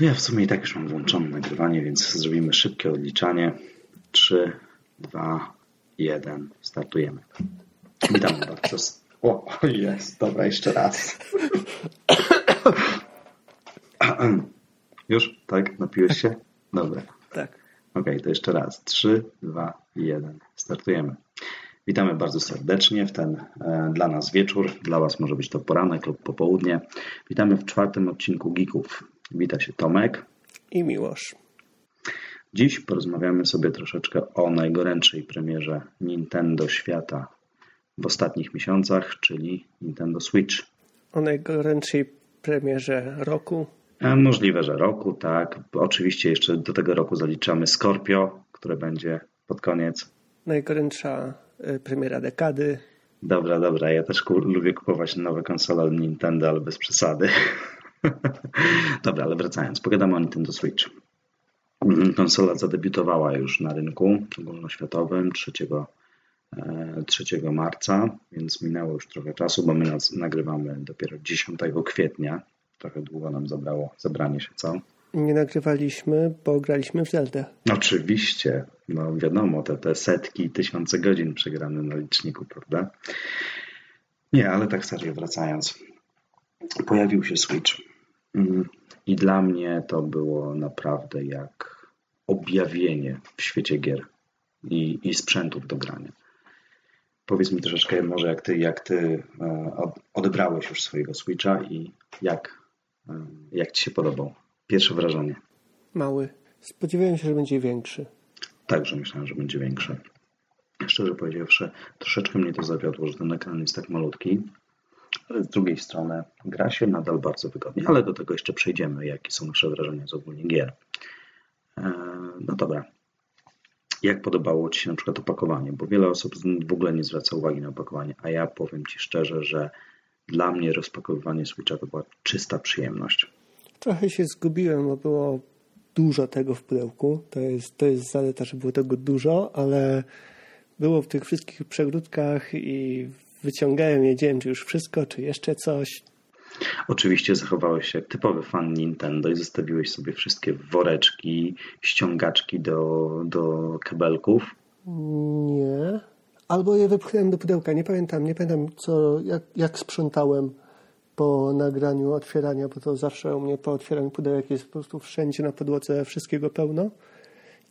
No ja w sumie i tak już mam włączone nagrywanie, więc zrobimy szybkie odliczanie. 3, 2, 1. Startujemy. Witam bardzo. O, jest. Dobra, jeszcze raz. Już? Tak? Napiłeś się? Dobra. Tak. Okej, okay, to jeszcze raz. 3, 2, 1. Startujemy. Witamy bardzo serdecznie w ten e, dla nas wieczór. Dla Was może być to poranek lub popołudnie. Witamy w czwartym odcinku Geeków. Wita się Tomek i Miłosz. Dziś porozmawiamy sobie troszeczkę o najgorętszej premierze Nintendo świata w ostatnich miesiącach, czyli Nintendo Switch. O najgorętszej premierze roku. A możliwe, że roku, tak. Oczywiście jeszcze do tego roku zaliczamy Scorpio, które będzie pod koniec. Najgorętsza e, premiera dekady. Dobra, dobra. Ja też lubię kupować nowe konsole Nintendo, ale bez przesady. Dobra, ale wracając, pogadamy o Nintendo Switch. Konsola zadebiutowała już na rynku ogólnoświatowym 3, 3 e, marca, więc minęło już trochę czasu, bo my nagrywamy dopiero 10 kwietnia. Trochę długo nam zabrało zebranie się, co? Nie nagrywaliśmy, bo graliśmy w Zelda. Oczywiście, no wiadomo, te, te setki, tysiące godzin przegrane na liczniku, prawda? Nie, ale tak serio wracając. Pojawił się Switch. Mm, I dla mnie to było naprawdę jak objawienie w świecie gier i, i sprzętów do grania. Powiedz mi troszeczkę może jak ty, jak ty e, odebrałeś już swojego Switcha i jak, e, jak ci się podobał? Pierwsze wrażenie. Mały. Spodziewałem się, że będzie większy. Także myślałem, że będzie większy. Szczerze powiedziawszy, troszeczkę mnie to zawiodło, że ten ekran jest tak malutki, ale z drugiej strony gra się nadal bardzo wygodnie, ale do tego jeszcze przejdziemy, jakie są nasze wrażenia z ogólnie gier. E, no dobra. Jak podobało Ci się na przykład opakowanie? Bo wiele osób w ogóle nie zwraca uwagi na opakowanie, a ja powiem Ci szczerze, że dla mnie rozpakowywanie Switcha to była czysta przyjemność. Trochę się zgubiłem, bo było dużo tego w pudełku. To jest, to jest zaleta, że było tego dużo, ale było w tych wszystkich przegródkach i wyciągałem, wiedziałem, czy już wszystko, czy jeszcze coś. Oczywiście zachowałeś się jak typowy fan Nintendo i zostawiłeś sobie wszystkie woreczki, ściągaczki do, do kabelków. Nie. Albo je wypchnąłem do pudełka. Nie pamiętam, nie pamiętam co, jak, jak sprzątałem po nagraniu otwierania, bo to zawsze u mnie po otwieraniu pudełek jest po prostu wszędzie na podłodze wszystkiego pełno.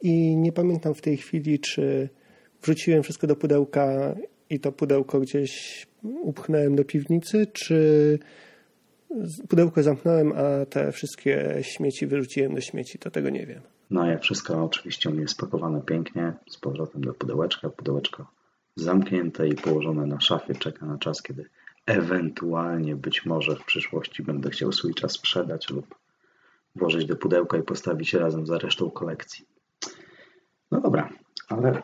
I nie pamiętam w tej chwili, czy wrzuciłem wszystko do pudełka i to pudełko gdzieś upchnąłem do piwnicy, czy pudełko zamknąłem, a te wszystkie śmieci wyrzuciłem do śmieci, to tego nie wiem. No jak wszystko oczywiście u mnie spakowane pięknie, z powrotem do pudełeczka, pudełeczko zamknięte i położone na szafie, czeka na czas, kiedy ewentualnie być może w przyszłości będę chciał Switcha sprzedać lub włożyć do pudełka i postawić razem za resztą kolekcji. No dobra, ale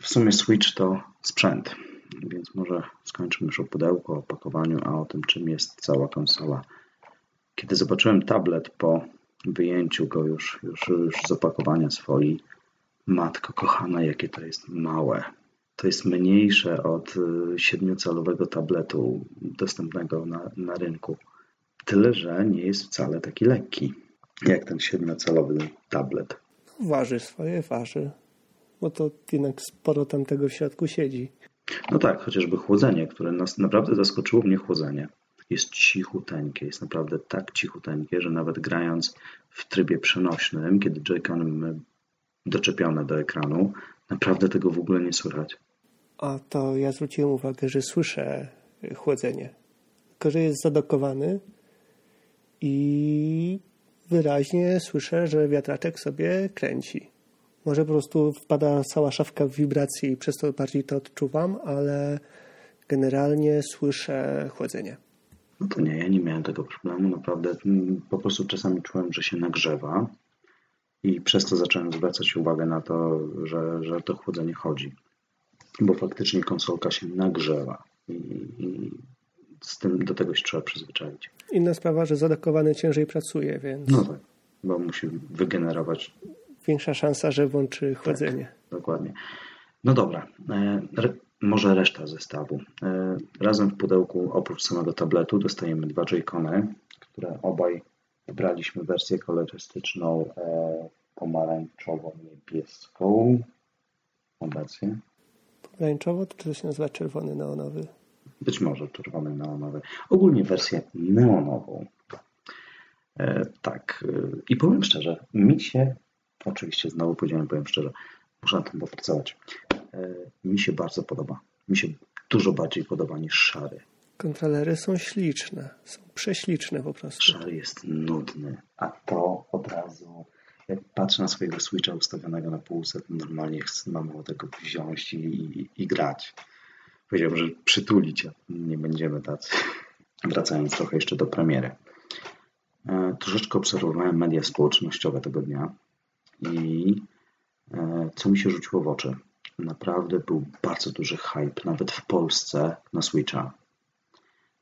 w sumie Switch to sprzęt, więc może skończymy już o pudełku, o opakowaniu, a o tym, czym jest cała konsola. Kiedy zobaczyłem tablet po wyjęciu go już, już, już z opakowania swojej, matko kochana, jakie to jest małe. To jest mniejsze od 7-calowego y, tabletu dostępnego na, na rynku. Tyle, że nie jest wcale taki lekki, jak ten 7-calowy tablet. Waży swoje, waży bo to jednak sporo tam tego w środku siedzi. No tak, chociażby chłodzenie, które nas naprawdę zaskoczyło mnie chłodzenie. Jest cichuteńkie, jest naprawdę tak cichuteńkie, że nawet grając w trybie przenośnym, kiedy joy doczepione do ekranu, naprawdę tego w ogóle nie słychać. A to ja zwróciłem uwagę, że słyszę chłodzenie. Tylko, że jest zadokowany i wyraźnie słyszę, że wiatraczek sobie kręci. Może po prostu wpada cała szafka w wibracje i przez to bardziej to odczuwam, ale generalnie słyszę chłodzenie. No to nie, ja nie miałem tego problemu. Naprawdę mm, po prostu czasami czułem, że się nagrzewa i przez to zacząłem zwracać uwagę na to, że, że to chłodzenie chodzi. Bo faktycznie konsolka się nagrzewa i, i z tym do tego się trzeba przyzwyczaić. Inna sprawa, że zadakowany ciężej pracuje, więc... No tak, bo musi wygenerować większa szansa, że włączy chłodzenie. Tak, dokładnie. No dobra, e, re, może reszta zestawu. E, razem w pudełku, oprócz samego tabletu, dostajemy dwa joycony, które obaj Wybraliśmy wersję kolorystyczną e, pomarańczowo-niebieską. Obecnie. Pomarańczowo, to czy to się nazywa czerwony neonowy? Być może czerwony neonowy. Ogólnie wersję neonową. E, tak. I powiem szczerze, mi się, oczywiście znowu powiedziałem, powiem szczerze, muszę na tym popracować. E, mi się bardzo podoba. Mi się dużo bardziej podoba niż szary. Kontrolery są śliczne. Są prześliczne po prostu. Szary jest nudny, a to od razu jak patrzę na swojego Switcha ustawionego na półset, to normalnie mam ochotę wziąć i, i, i grać. Powiedziałbym, że przytulić, a nie będziemy tacy. Wracając trochę jeszcze do premiery. E, troszeczkę obserwowałem media społecznościowe tego dnia i e, co mi się rzuciło w oczy. Naprawdę był bardzo duży hype, nawet w Polsce, na Switcha.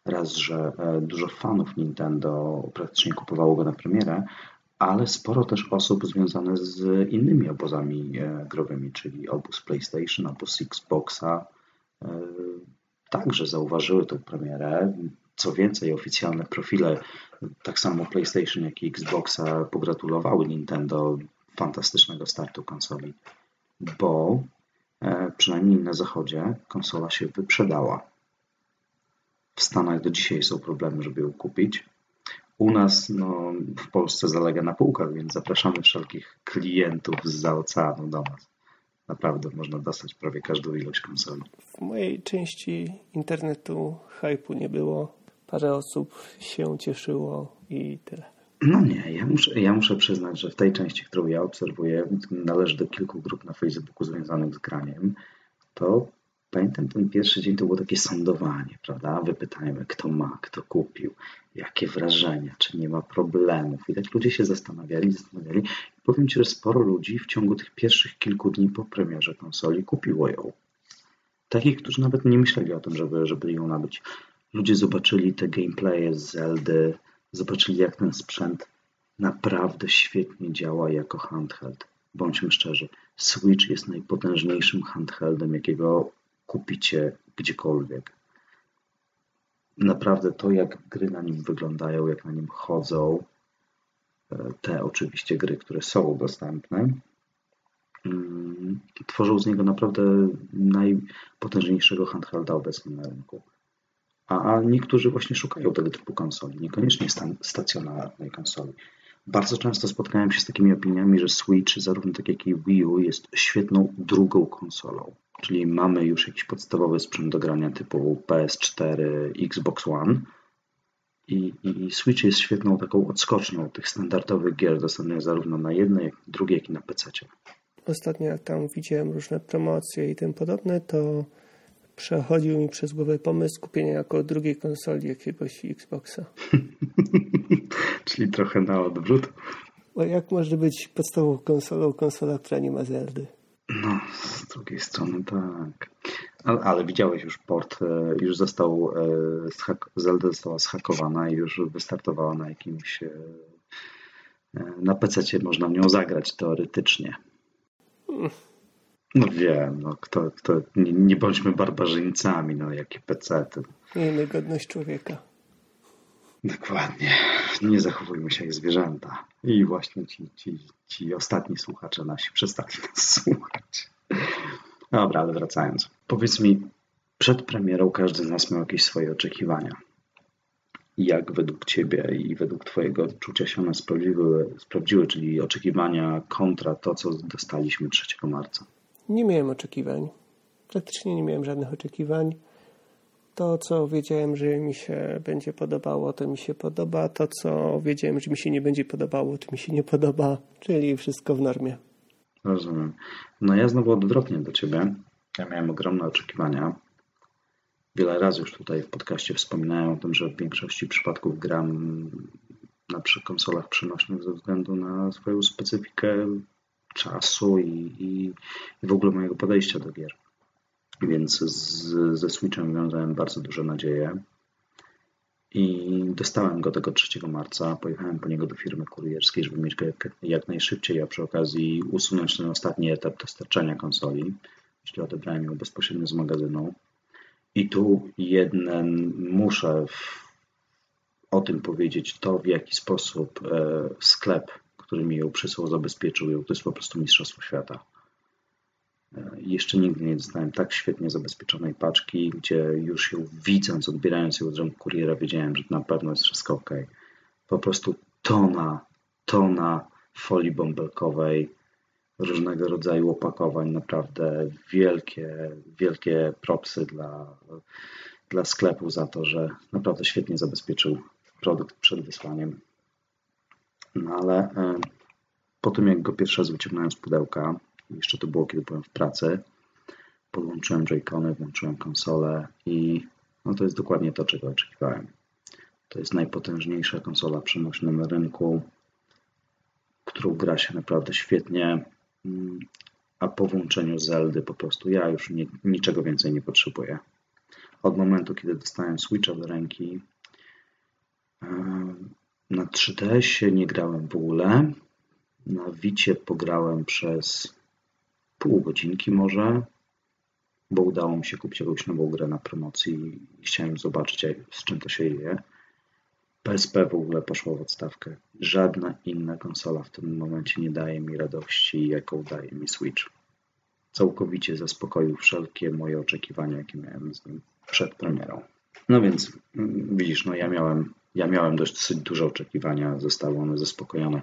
Raz, że e, dużo fanów Nintendo praktycznie kupowało go na premierę, ale sporo też osób związanych z innymi obozami growymi, czyli obóz PlayStation, obóz Xboxa, także zauważyły tę premierę. Co więcej, oficjalne profile, tak samo PlayStation, jak i Xboxa, pogratulowały Nintendo fantastycznego startu konsoli, bo e, przynajmniej na zachodzie konsola się wyprzedała. W Stanach do dzisiaj są problemy, żeby ją kupić. U nas no, w Polsce zalega na półkach, więc zapraszamy wszelkich klientów z oceanu do nas. Naprawdę można dostać prawie każdą ilość konsoli. W mojej części internetu hypu nie było parę osób się cieszyło i tyle. No nie, ja muszę, ja muszę przyznać, że w tej części, którą ja obserwuję, należy do kilku grup na Facebooku związanych z graniem, to pamiętam ten pierwszy dzień to było takie sądowanie, prawda? Wypytajmy, kto ma, kto kupił, jakie wrażenia, czy nie ma problemów. I tak ludzie się zastanawiali, zastanawiali. I powiem Ci, że sporo ludzi w ciągu tych pierwszych kilku dni po premierze konsoli kupiło ją. Takich, którzy nawet nie myśleli o tym, żeby, żeby ją nabyć ludzie zobaczyli te gameplaye z Zeldy, zobaczyli jak ten sprzęt naprawdę świetnie działa jako handheld. Bądźmy szczerzy, Switch jest najpotężniejszym handheldem, jakiego kupicie gdziekolwiek. Naprawdę to, jak gry na nim wyglądają, jak na nim chodzą, e, te oczywiście gry, które są dostępne, mm, tworzą z niego naprawdę najpotężniejszego handhelda obecnie na rynku. A niektórzy właśnie szukają tego typu konsoli, niekoniecznie stacjonarnej konsoli. Bardzo często spotkałem się z takimi opiniami, że Switch, zarówno tak jak i Wii U, jest świetną drugą konsolą. Czyli mamy już jakiś podstawowy sprzęt do grania typu PS4, Xbox One. I, i Switch jest świetną taką odskocznią tych standardowych gier dostępnych zarówno na jednej, jak i drugiej, jak i na PC. Ostatnio jak tam widziałem różne promocje i tym podobne, to przechodził mi przez głowę pomysł kupienia jako drugiej konsoli jakiegoś Xboxa. Czyli trochę na odwrót. Bo jak może być podstawową konsolą konsola, która nie ma Zeldy? No, z drugiej strony tak. Ale, ale widziałeś już port, e, już został, e, Zelda została schakowana i już wystartowała na jakimś, e, na PC można w nią zagrać teoretycznie. No wiem, no kto, kto, nie, nie bądźmy barbarzyńcami, no jakie pecety. Miejmy godność człowieka. Dokładnie. Nie zachowujmy się jak zwierzęta. I właśnie ci, ci, ci ostatni słuchacze nasi przestali nas słuchać. Dobra, ale wracając. Powiedz mi, przed premierą każdy z nas miał jakieś swoje oczekiwania. Jak według Ciebie i według Twojego odczucia się one sprawdziły, sprawdziły, czyli oczekiwania kontra to, co dostaliśmy 3 marca? Nie miałem oczekiwań. Praktycznie nie miałem żadnych oczekiwań. To, co wiedziałem, że mi się będzie podobało, to mi się podoba. To, co wiedziałem, że mi się nie będzie podobało, to mi się nie podoba. Czyli wszystko w normie. Rozumiem. No ja znowu odwrotnie do Ciebie. Ja miałem ogromne oczekiwania. Wiele razy już tutaj w podcaście wspominałem o tym, że w większości przypadków gram na konsolach przenośnych ze względu na swoją specyfikę czasu i, i, i w ogóle mojego podejścia do gier. Więc z, ze Switchem wiązałem bardzo duże nadzieje. I dostałem go tego 3 marca. Pojechałem po niego do firmy kurierskiej, żeby mieć go jak, jak najszybciej, a przy okazji usunąć ten ostatni etap dostarczania konsoli, czyli odebrałem ją bezpośrednio z magazynu. I tu jeden muszę o tym powiedzieć, to w jaki sposób e, sklep, który mi ją przysłał, zabezpieczył ją, to jest po prostu mistrzostwo świata. E, jeszcze nigdy nie dostałem tak świetnie zabezpieczonej paczki, gdzie już ją widząc, odbierając ją od rąk kuriera, wiedziałem, że na pewno jest wszystko ok. Po prostu tona, tona folii bąbelkowej, różnego rodzaju opakowań, naprawdę wielkie, wielkie propsy dla, dla sklepu za to, że naprawdę świetnie zabezpieczył produkt przed wysłaniem. No ale e, po tym, jak go pierwszy raz wyciągnąłem z pudełka, jeszcze to było, kiedy byłem w pracy, podłączyłem Joy-Cony, włączyłem konsolę i no to jest dokładnie to, czego oczekiwałem. To jest najpotężniejsza konsola przenośna na rynku, którą gra się naprawdę świetnie, mm, a po włączeniu Zeldy po prostu ja już nie, niczego więcej nie potrzebuję. Od momentu, kiedy dostałem Switcha do ręki, na 3DS nie grałem w ogóle. Na Wicie pograłem przez pół godzinki może, bo udało mi się kupić jakąś nową grę na promocji i chciałem zobaczyć, z czym to się je. PSP w ogóle poszło w odstawkę. Żadna inna konsola w tym momencie nie daje mi radości, jaką daje mi Switch. Całkowicie zaspokoił wszelkie moje oczekiwania, jakie miałem z nim przed premierą. No więc mm, widzisz, no ja miałem, ja miałem dość duże oczekiwania, zostały one zaspokojone.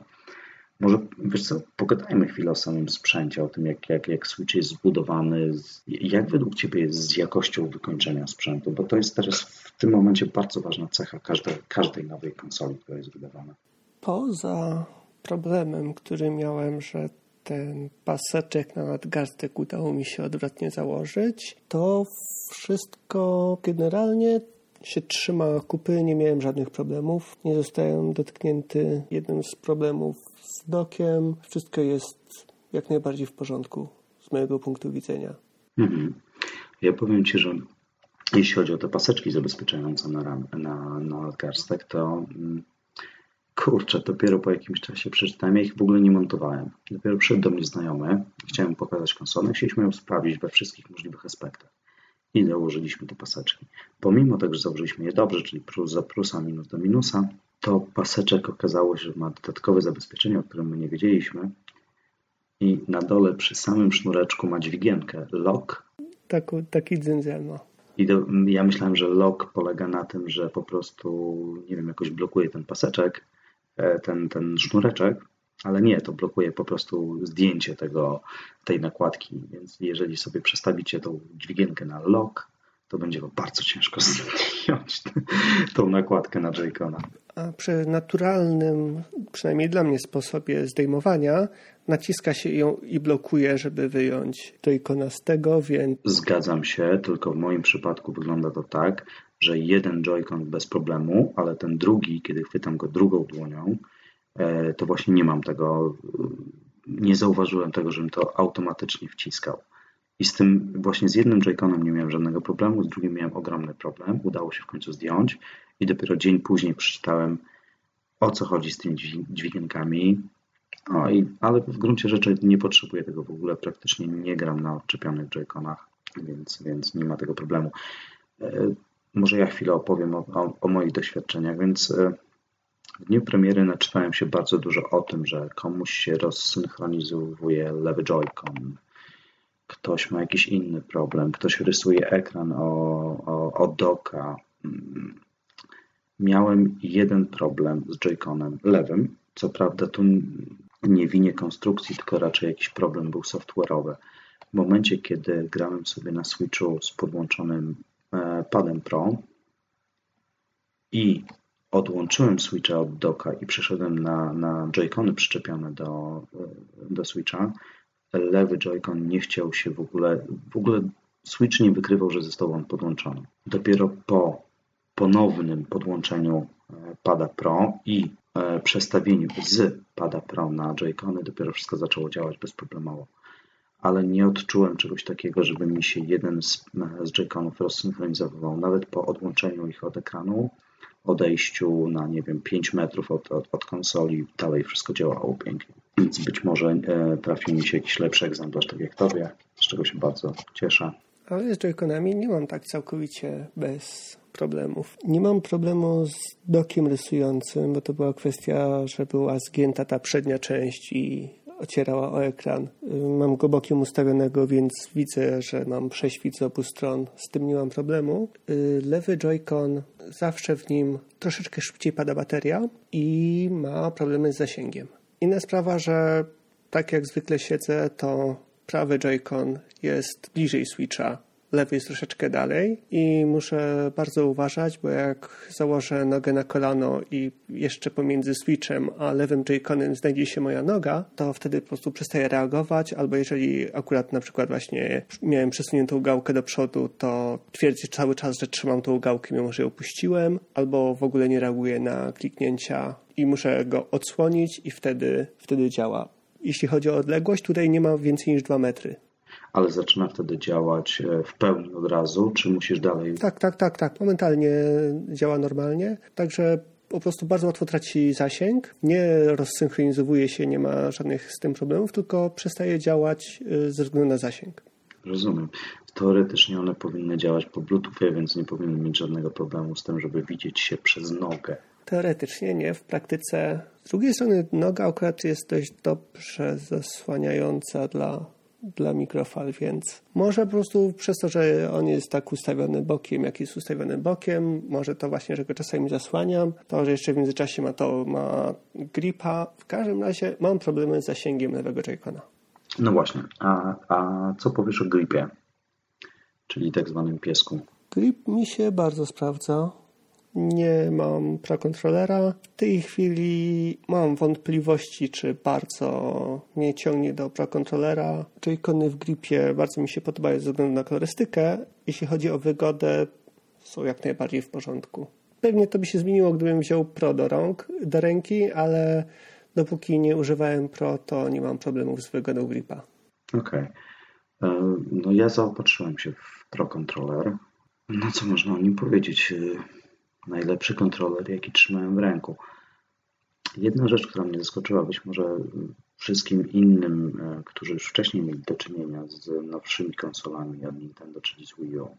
Może, wiesz co, pogadajmy chwilę o samym sprzęcie, o tym, jak, jak, jak Switch jest zbudowany, jak według Ciebie jest z jakością wykończenia sprzętu, bo to jest teraz w tym momencie bardzo ważna cecha każdej, każdej nowej konsoli, która jest wydawana. Poza problemem, który miałem, że ten paseczek na nadgarstek udało mi się odwrotnie założyć, to wszystko generalnie się trzyma kupy, nie miałem żadnych problemów. Nie zostałem dotknięty jednym z problemów z dokiem. Wszystko jest jak najbardziej w porządku z mojego punktu widzenia. Mhm. Ja powiem Ci, że jeśli chodzi o te paseczki zabezpieczające na, ram, na, na nadgarstek, to mm, kurczę, dopiero po jakimś czasie przeczytałem, ja ich w ogóle nie montowałem. Dopiero przyszedł do mnie znajomy, chciałem pokazać konsolę, chcieliśmy ją sprawdzić we wszystkich możliwych aspektach i założyliśmy te paseczki. Pomimo tego, że założyliśmy je dobrze, czyli plus za plusa, minus do minusa, to paseczek okazało się, że ma dodatkowe zabezpieczenie, o którym my nie wiedzieliśmy. I na dole przy samym sznureczku ma dźwigienkę lock. Tak, taki dzynzel ma. I do, ja myślałem, że lock polega na tym, że po prostu, nie wiem, jakoś blokuje ten paseczek, e, ten, ten sznureczek, ale nie, to blokuje po prostu zdjęcie tego, tej nakładki, więc jeżeli sobie przestawicie tą dźwigienkę na lock, to będzie bardzo ciężko zdjąć tą nakładkę na J-Cona. A przy naturalnym, przynajmniej dla mnie, sposobie zdejmowania naciska się ją i blokuje, żeby wyjąć J-Cona z tego, więc... Zgadzam się, tylko w moim przypadku wygląda to tak, że jeden Joy-Con bez problemu, ale ten drugi, kiedy chwytam go drugą dłonią, to właśnie nie mam tego, nie zauważyłem tego, żebym to automatycznie wciskał. I z tym właśnie z jednym Joy-Conem nie miałem żadnego problemu, z drugim miałem ogromny problem. Udało się w końcu zdjąć i dopiero dzień później przeczytałem o co chodzi z tymi dźwigienkami. No i, ale w gruncie rzeczy nie potrzebuję tego w ogóle, praktycznie nie gram na odczepionych Joy-Conach, więc, więc nie ma tego problemu. E, może ja chwilę opowiem o, o, o moich doświadczeniach, więc e, w dniu premiery naczytałem się bardzo dużo o tym, że komuś się rozsynchronizuje lewy joycon, ktoś ma jakiś inny problem, ktoś rysuje ekran o, o, o doka. Miałem jeden problem z joyconem lewym. Co prawda tu nie winię konstrukcji, tylko raczej jakiś problem był software'owy. W momencie, kiedy grałem sobie na Switchu z podłączonym e, padem Pro i odłączyłem Switcha od doka i przeszedłem na, na Joy-Cony przyczepione do, do Switcha, lewy Joy-Con nie chciał się w ogóle, w ogóle Switch nie wykrywał, że został on podłączony. Dopiero po ponownym podłączeniu e, pada Pro i e, przestawieniu z pada Pro na Joy-Cony dopiero wszystko zaczęło działać bezproblemowo. Ale nie odczułem czegoś takiego, żeby mi się jeden z, z Joy-Conów rozsynchronizował. Nawet po odłączeniu ich od ekranu odejściu na, nie wiem, 5 metrów od, od, od konsoli, dalej wszystko działało pięknie. Więc być może e, trafi mi się jakiś lepszy egzemplarz, tak jak tobie, z czego się bardzo cieszę. Ale z Joy-Conami nie mam tak całkowicie bez problemów. Nie mam problemu z dokiem rysującym, bo to była kwestia, że była zgięta ta przednia część i ocierała o ekran. Mam go bokiem ustawionego, więc widzę, że mam prześwit z obu stron. Z tym nie mam problemu. Lewy Joy-Con, zawsze w nim troszeczkę szybciej pada bateria i ma problemy z zasięgiem. Inna sprawa, że tak jak zwykle siedzę, to prawy Joy-Con jest bliżej Switcha lewy jest troszeczkę dalej i muszę bardzo uważać, bo jak założę nogę na kolano i jeszcze pomiędzy switchem a lewym joyconem znajdzie się moja noga, to wtedy po prostu przestaję reagować, albo jeżeli akurat na przykład właśnie miałem przesuniętą gałkę do przodu, to twierdzę cały czas, że trzymam tą gałkę, mimo że ją puściłem, albo w ogóle nie reaguję na kliknięcia i muszę go odsłonić i wtedy, wtedy działa. Jeśli chodzi o odległość, tutaj nie ma więcej niż 2 metry ale zaczyna wtedy działać e, w pełni od razu, czy musisz dalej? Tak, tak, tak, tak. Momentalnie działa normalnie, także po prostu bardzo łatwo traci zasięg, nie rozsynchronizowuje się, nie ma żadnych z tym problemów, tylko przestaje działać e, ze względu na zasięg. Rozumiem. Teoretycznie one powinny działać po Bluetoothie, więc nie powinny mieć żadnego problemu z tym, żeby widzieć się przez nogę. Teoretycznie nie, w praktyce. Z drugiej strony noga akurat jest dość dobrze zasłaniająca dla dla mikrofal, więc może po prostu przez to, że on jest tak ustawiony bokiem, jak jest ustawiony bokiem, może to właśnie, że go czasami zasłaniam, to, że jeszcze w międzyczasie ma to, ma gripa. W każdym razie mam problemy z zasięgiem lewego Joy-Cona. No właśnie, a, a co powiesz o gripie, czyli tak zwanym piesku? Grip mi się bardzo sprawdza nie mam prakontrolera. W tej chwili mam wątpliwości, czy bardzo mnie ciągnie do prakontrolera. Joy-Cony w gripie bardzo mi się podobają ze względu na kolorystykę. Jeśli chodzi o wygodę, są jak najbardziej w porządku. Pewnie to by się zmieniło, gdybym wziął Pro do rąk, do ręki, ale dopóki nie używałem Pro, to nie mam problemów z wygodą gripa. Okej. Okay. E, no ja zaopatrzyłem się w Pro Controller. No co można o nim powiedzieć? Najlepszy kontroler, jaki trzymałem w ręku. Jedna rzecz, która mnie zaskoczyła, być może wszystkim innym, e, którzy już wcześniej mieli do czynienia z nowszymi konsolami od Nintendo, czyli z Wii U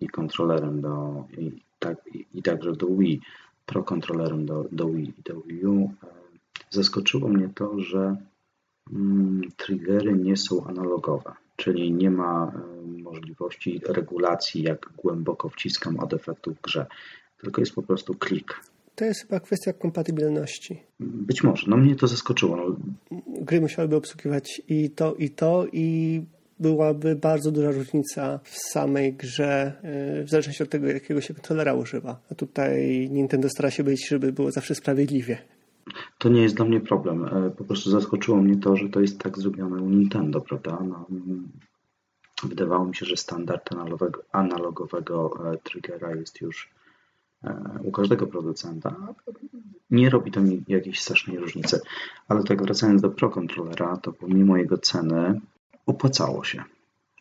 i kontrolerem do, i, tak, i, i także do Wii, pro kontrolerem do, do Wii i do Wii U, e, zaskoczyło mnie to, że mm, triggery nie są analogowe, czyli nie ma e, możliwości regulacji, jak głęboko wciskam od efektu w grze tylko jest po prostu klik. To jest chyba kwestia kompatybilności. Być może. No mnie to zaskoczyło. No. Gry musiałyby obsługiwać i to, i to, i byłaby bardzo duża różnica w samej grze, y, w zależności od tego, jakiego się kontrolera używa. A tutaj Nintendo stara się być, żeby było zawsze sprawiedliwie. To nie jest dla mnie problem. E, po prostu zaskoczyło mnie to, że to jest tak zrobione u Nintendo, prawda? No, wydawało mi się, że standard analogowego, analogowego e, triggera jest już E, u każdego producenta. Nie robi to jakiejś strasznej różnicy. Ale tak wracając do Pro Controllera, to pomimo jego ceny opłacało się.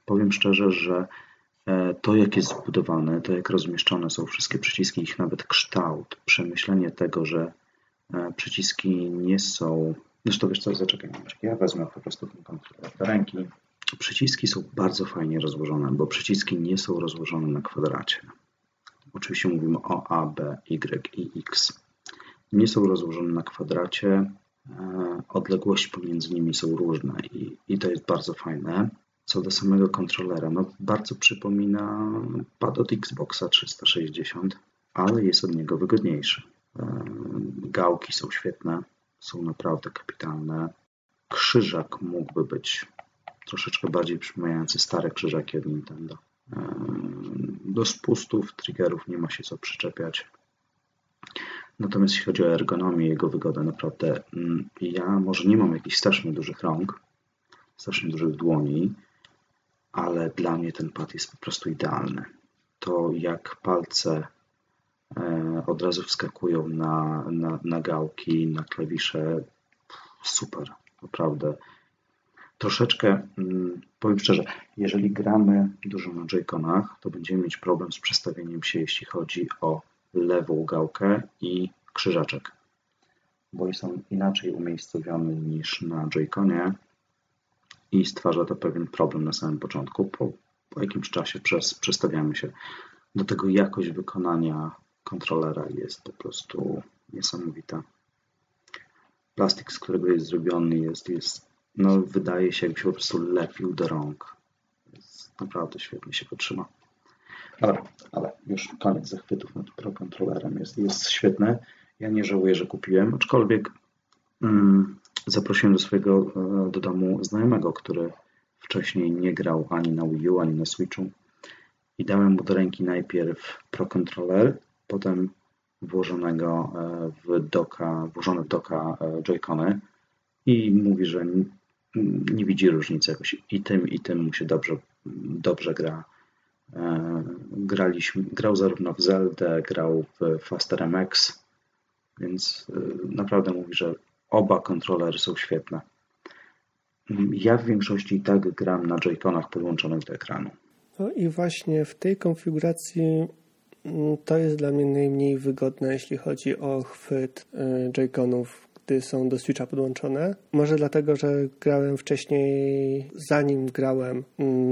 Powiem szczerze, że e, to jak jest zbudowany, to jak rozmieszczone są wszystkie przyciski, ich nawet kształt, przemyślenie tego, że e, przyciski nie są... Zresztą wiesz co, zaczekaj, ja wezmę po prostu ten kontroler do ręki. Przyciski są bardzo fajnie rozłożone, bo przyciski nie są rozłożone na kwadracie. Oczywiście mówimy o A, B, Y i X. Nie są rozłożone na kwadracie, e, odległości pomiędzy nimi są różne i, i to jest bardzo fajne. Co do samego kontrolera, no bardzo przypomina pad od Xboxa 360, ale jest od niego wygodniejszy. E, gałki są świetne, są naprawdę kapitalne. Krzyżak mógłby być troszeczkę bardziej przypominający stare krzyżaki od Nintendo. Do spustów triggerów nie ma się co przyczepiać. Natomiast jeśli chodzi o ergonomię, jego wygodę, naprawdę mm, ja może nie mam jakichś strasznie dużych rąk, strasznie dużych dłoni, ale dla mnie ten pad jest po prostu idealny. To jak palce e, od razu wskakują na, na, na gałki, na klawisze, super, naprawdę troszeczkę, mm, powiem szczerze, jeżeli gramy dużo na J-Conach, to będziemy mieć problem z przestawieniem się, jeśli chodzi o lewą gałkę i krzyżaczek, bo są inaczej umiejscowione niż na J-Conie i stwarza to pewien problem na samym początku. Po, po jakimś czasie przez, przestawiamy się Do tego jakość wykonania kontrolera jest po prostu niesamowita. Plastik, z którego jest zrobiony, jest, jest no, wydaje się, jakby się po prostu lepił do rąk. Jest naprawdę świetnie się go trzyma. Ale, już koniec zachwytów nad Pro Controllerem. Jest, jest świetne. Ja nie żałuję, że kupiłem, aczkolwiek mm, zaprosiłem do swojego e, do domu znajomego, który wcześniej nie grał ani na Wii U, ani na Switchu i dałem mu do ręki najpierw Pro Controller, potem włożonego e, w doka, włożone w doka e, Joy-Cony i mówi, że nie widzi różnicy jakoś i tym, i tym mu się dobrze, dobrze gra. Graliśmy, grał zarówno w Zelda, grał w Faster MX, więc naprawdę mówi, że Oba kontrolery są świetne. Ja w większości i tak gram na joyconach podłączonych do ekranu. No i właśnie w tej konfiguracji mm, to jest dla mnie najmniej wygodne, jeśli chodzi o chwyt y, joyconów, gdy są do Switcha podłączone. Może dlatego, że grałem wcześniej, zanim grałem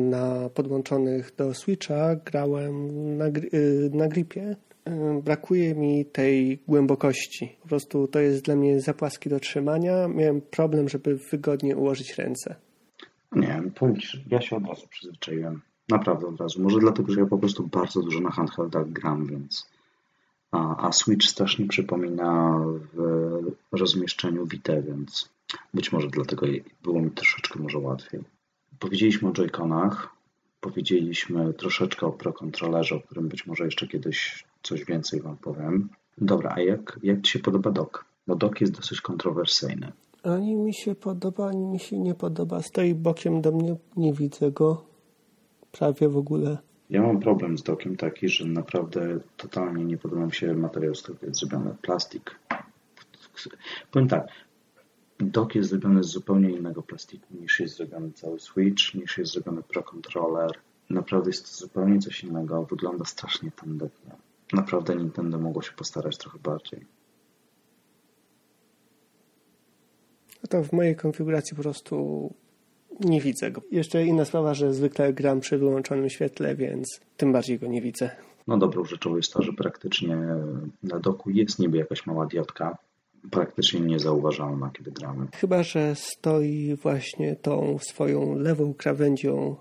na podłączonych do Switcha, grałem na, y, na gripie brakuje mi tej głębokości. Po prostu to jest dla mnie za płaski do trzymania. Miałem problem, żeby wygodnie ułożyć ręce. Nie, powiem ja się od razu przyzwyczaiłem. Naprawdę od razu. Może dlatego, że ja po prostu bardzo dużo na handheldach gram, więc... A, a Switch strasznie przypomina w rozmieszczeniu Vita, więc być może dlatego było mi troszeczkę może łatwiej. Powiedzieliśmy o Joy-Conach, powiedzieliśmy troszeczkę o Pro Controllerze, o którym być może jeszcze kiedyś coś więcej Wam powiem. Dobra, a jak, jak Ci się podoba dok? Bo dok jest dosyć kontrowersyjny. Ani mi się podoba, ani mi się nie podoba. Stoi bokiem do mnie, nie widzę go prawie w ogóle. Ja mam problem z dokiem taki, że naprawdę totalnie nie podoba mi się materiał, z którego jest zrobiony plastik. Powiem tak, dok jest zrobiony z zupełnie innego plastiku niż jest zrobiony cały Switch, niż jest zrobiony Pro Controller. Naprawdę jest to zupełnie coś innego. Wygląda strasznie tandetnie. Naprawdę Nintendo mogło się postarać trochę bardziej. No to w mojej konfiguracji po prostu nie widzę go. Jeszcze inna sprawa, że zwykle gram przy wyłączonym świetle, więc tym bardziej go nie widzę. No dobrą rzeczą jest to, że praktycznie na doku jest niby jakaś mała diodka, praktycznie niezauważalna, kiedy gramy. Chyba, że stoi właśnie tą swoją lewą krawędzią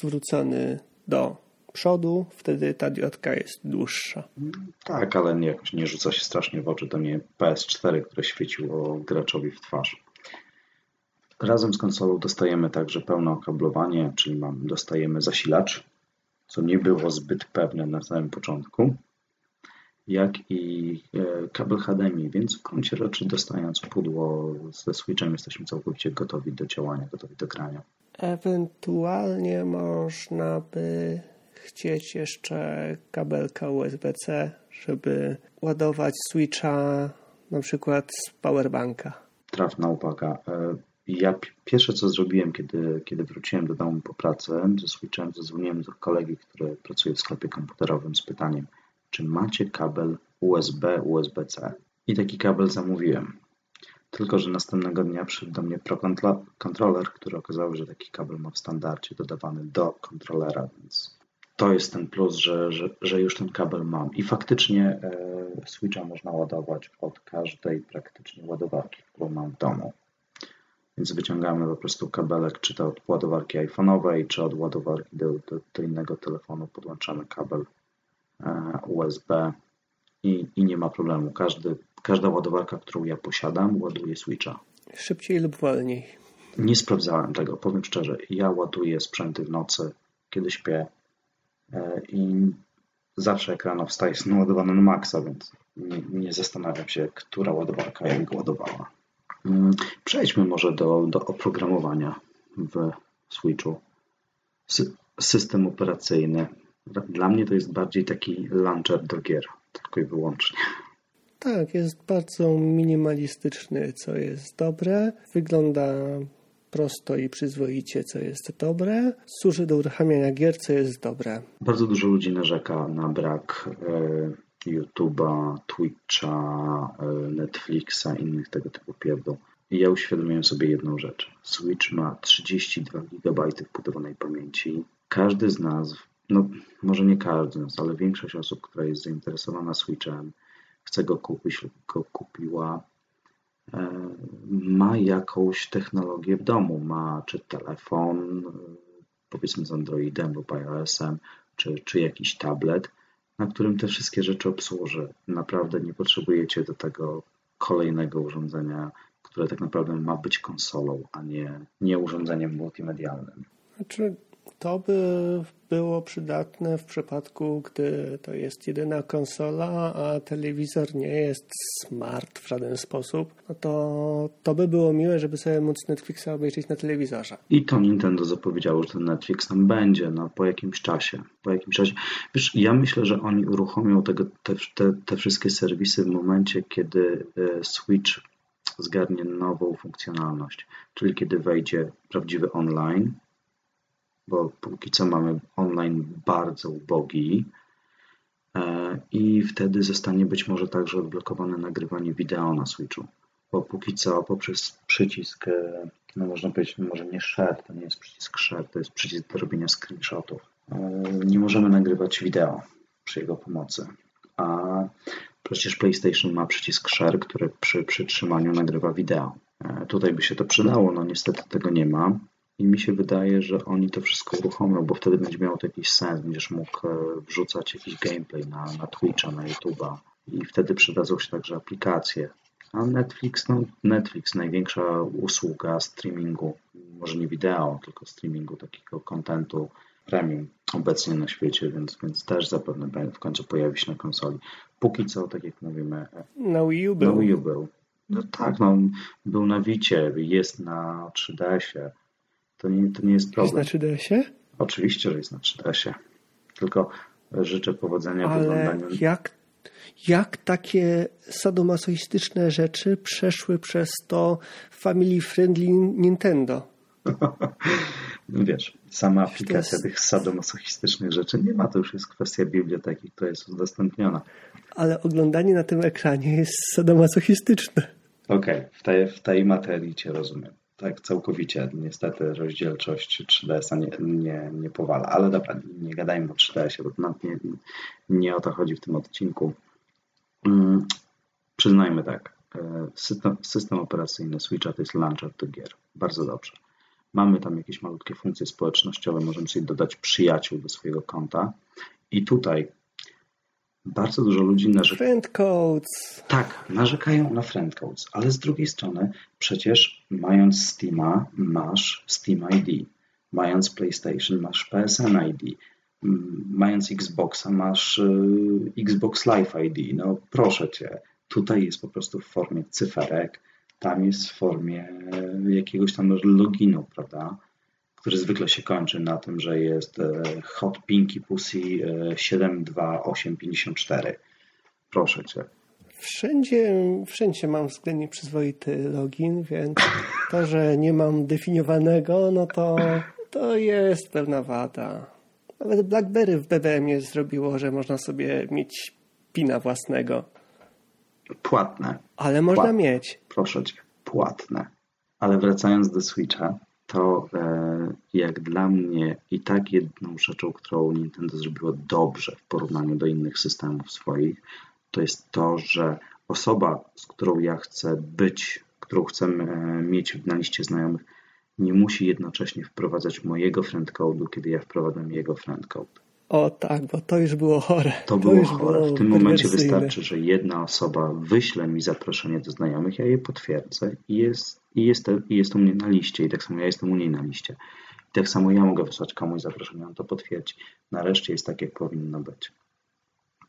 zwrócony do przodu, wtedy ta diodka jest dłuższa. Tak, ale jakoś nie rzuca się strasznie w oczy do mnie PS4, które świeciło graczowi w twarz. Razem z konsolą dostajemy także pełne okablowanie, czyli mam, dostajemy zasilacz, co nie było zbyt pewne na samym początku, jak i e, kabel HDMI, więc w gruncie rzeczy dostając pudło ze Switchem jesteśmy całkowicie gotowi do działania, gotowi do grania. Ewentualnie można by chcieć jeszcze kabelka USB-C, żeby ładować Switcha na przykład z powerbanka. Trafna uwaga. Ja pierwsze co zrobiłem, kiedy, kiedy wróciłem do domu po pracy ze Switchem, zadzwoniłem do kolegi, który pracuje w sklepie komputerowym z pytaniem, czy macie kabel USB, USB-C? I taki kabel zamówiłem. Tylko, że następnego dnia przyszedł do mnie Pro Controller, który okazał, że taki kabel ma w standardzie dodawany do kontrolera, więc to jest ten plus, że, że, że już ten kabel mam. I faktycznie e, Switcha można ładować od każdej praktycznie ładowarki, którą mam w domu. Więc wyciągamy po prostu kabelek, czy to od ładowarki iPhone'owej, czy od ładowarki do, do, do innego telefonu, podłączamy kabel e, USB i, i nie ma problemu. Każdy, każda ładowarka, którą ja posiadam, ładuje Switcha. Szybciej lub wolniej? Nie sprawdzałem tego, powiem szczerze. Ja ładuję sprzęty w nocy, kiedy śpię e, i zawsze ekran wstaje jest naładowany na maksa, więc nie, nie zastanawiam się, która ładowarka jak ładowała. Mm, przejdźmy może do, do oprogramowania w Switchu. Sy system operacyjny. Dla mnie to jest bardziej taki launcher do gier, tylko i wyłącznie. Tak, jest bardzo minimalistyczny, co jest dobre. Wygląda prosto i przyzwoicie, co jest dobre. Służy do uruchamiania gier, co jest dobre. Bardzo dużo ludzi narzeka na brak e, YouTube'a, Twitcha, e, Netflixa, innych tego typu pierdół. I ja uświadomiłem sobie jedną rzecz. Switch ma 32 GB wbudowanej pamięci. Każdy z nas no może nie każdy z nas, ale większość osób, która jest zainteresowana Switchem, chce go kupić lub go kupiła, e, ma jakąś technologię w domu, ma czy telefon, powiedzmy z Androidem lub iOS-em, czy, czy jakiś tablet, na którym te wszystkie rzeczy obsłuży. Naprawdę nie potrzebujecie do tego kolejnego urządzenia, które tak naprawdę ma być konsolą, a nie, nie urządzeniem multimedialnym. Znaczy, to by było przydatne w przypadku, gdy to jest jedyna konsola, a telewizor nie jest smart w żaden sposób. No to, to by było miłe, żeby sobie móc Netflixa obejrzeć na telewizorze. I to Nintendo zapowiedziało, że ten Netflix tam będzie no, po jakimś czasie. Po jakimś czasie. Wiesz, ja myślę, że oni uruchomią tego, te, te, te wszystkie serwisy w momencie, kiedy e, Switch zgarnie nową funkcjonalność, czyli kiedy wejdzie prawdziwy online, bo póki co mamy online bardzo ubogi e, i wtedy zostanie być może także odblokowane nagrywanie wideo na Switchu, bo póki co poprzez przycisk, e, no można powiedzieć, może nie share, to nie jest przycisk share, to jest przycisk do robienia screenshotów. E, nie możemy nagrywać wideo przy jego pomocy, a przecież PlayStation ma przycisk share, który przy przytrzymaniu nagrywa wideo. Tutaj by się to przydało, no niestety tego nie ma. I mi się wydaje, że oni to wszystko uruchomią, bo wtedy będzie miało to jakiś sens. Będziesz mógł e, wrzucać jakiś gameplay na, na Twitcha, na YouTube'a i wtedy przydadzą się także aplikacje. A Netflix, no Netflix, największa usługa streamingu, może nie wideo, tylko streamingu takiego kontentu premium obecnie na świecie, więc, więc też zapewne w końcu pojawi się na konsoli. Póki co, tak jak mówimy, e, na Wii U był. Na Wii U był. No tak, no, był na Wicie, jest na 3DS-ie, to nie, to nie jest problem. Jest na 3DS-ie? Oczywiście, że jest na 3DS-ie. Tylko życzę powodzenia Ale w oglądaniu. Jak, jak takie sadomasochistyczne rzeczy przeszły przez to family friendly Nintendo? no wiesz, sama aplikacja jest... tych sadomasochistycznych rzeczy nie ma, to już jest kwestia biblioteki, która jest udostępniona. Ale oglądanie na tym ekranie jest sadomasochistyczne. Okej, okay, w, tej, w tej materii cię rozumiem tak całkowicie. Niestety rozdzielczość 3DS-a nie, nie, nie powala. Ale dobra, nie gadajmy o 3DS-ie, bo nie, nie o to chodzi w tym odcinku. Hmm, przyznajmy tak, e, system, system operacyjny Switcha to jest launcher do gier. Bardzo dobrze. Mamy tam jakieś malutkie funkcje społecznościowe, możemy sobie dodać przyjaciół do swojego konta. I tutaj bardzo dużo ludzi narzeka. Friendcodes. Tak, narzekają na friendcodes, ale z drugiej strony przecież mając Steama masz Steam ID, mając PlayStation masz PSN ID, mając Xboxa masz y, Xbox Live ID. No proszę cię, tutaj jest po prostu w formie cyferek, tam jest w formie jakiegoś tam loginu, prawda? Który zwykle się kończy na tym, że jest e, Hot Pinky Pussy 72854. E, Proszę cię. Wszędzie, wszędzie mam względnie przyzwoity login, więc to, że nie mam definiowanego, no to, to jest pewna wada. Nawet BlackBerry w BBM-ie zrobiło, że można sobie mieć pina własnego. Płatne. Ale można Płatne. mieć. Proszę cię, płatne. Ale wracając do Switcha, to e, jak dla mnie i tak jedną rzeczą, którą Nintendo zrobiło dobrze w porównaniu do innych systemów swoich, to jest to, że osoba, z którą ja chcę być, którą chcę e, mieć na liście znajomych, nie musi jednocześnie wprowadzać mojego friendcode'u, kiedy ja wprowadzam jego friendcode. O tak, bo to już było chore. To, to było chore. Było w tym momencie wystarczy, że jedna osoba wyśle mi zaproszenie do znajomych, ja je potwierdzę i jest, i jest, i jest u mnie na liście. I tak samo ja jestem u niej na liście. I tak samo ja mogę wysłać komuś zaproszenie, on to potwierdzi. Nareszcie jest tak, jak powinno być.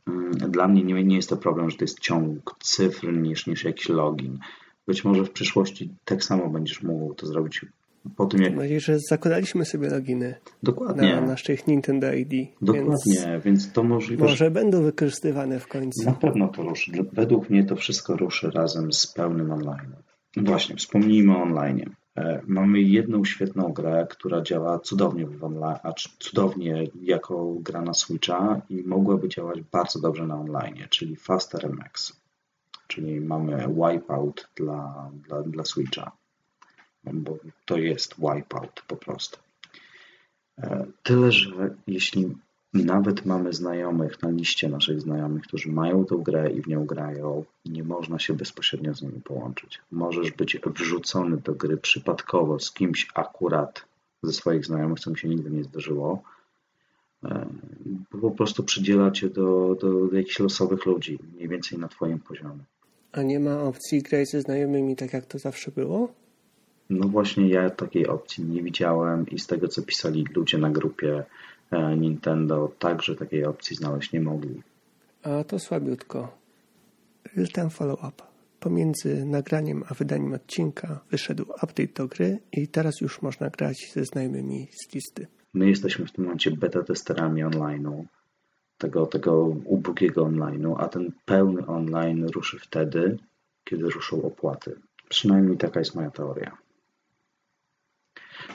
Mm, dla mnie nie, nie jest to problem, że to jest ciąg cyfr niż, niż jakiś login. Być może w przyszłości tak samo będziesz mógł to zrobić po tym jak... Że zakładaliśmy sobie loginy Dokładnie. na naszych Nintendo ID. Dokładnie, więc, więc to możliwe. Może będą wykorzystywane w końcu. Na pewno to ruszy. Według mnie to wszystko ruszy razem z pełnym online. Właśnie, wspomnijmy o online. E, mamy jedną świetną grę, która działa cudownie w online, a cudownie jako gra na Switcha i mogłaby działać bardzo dobrze na online, czyli Faster MX. Czyli mamy Wipeout dla, dla, dla Switcha bo to jest wipeout po prostu. E, tyle, że jeśli Nawet mamy znajomych na liście naszych znajomych, którzy mają tę grę i w nią grają. Nie można się bezpośrednio z nimi połączyć. Możesz być wrzucony do gry przypadkowo z kimś akurat ze swoich znajomych, co mi się nigdy nie zdarzyło. E, po prostu przydziela cię do, do, do jakichś losowych ludzi, mniej więcej na twoim poziomie. A nie ma opcji grać ze znajomymi tak jak to zawsze było? No właśnie ja takiej opcji nie widziałem i z tego co pisali ludzie na grupie e, Nintendo, także takiej opcji znaleźć nie mogli. A to słabiutko. Real-time follow-up. Pomiędzy nagraniem a wydaniem odcinka wyszedł update do gry i teraz już można grać ze znajomymi z listy. My jesteśmy w tym momencie beta testerami online'u, tego, tego ubogiego online'u, a ten pełny online ruszy wtedy, kiedy ruszą opłaty. Przynajmniej taka jest moja teoria.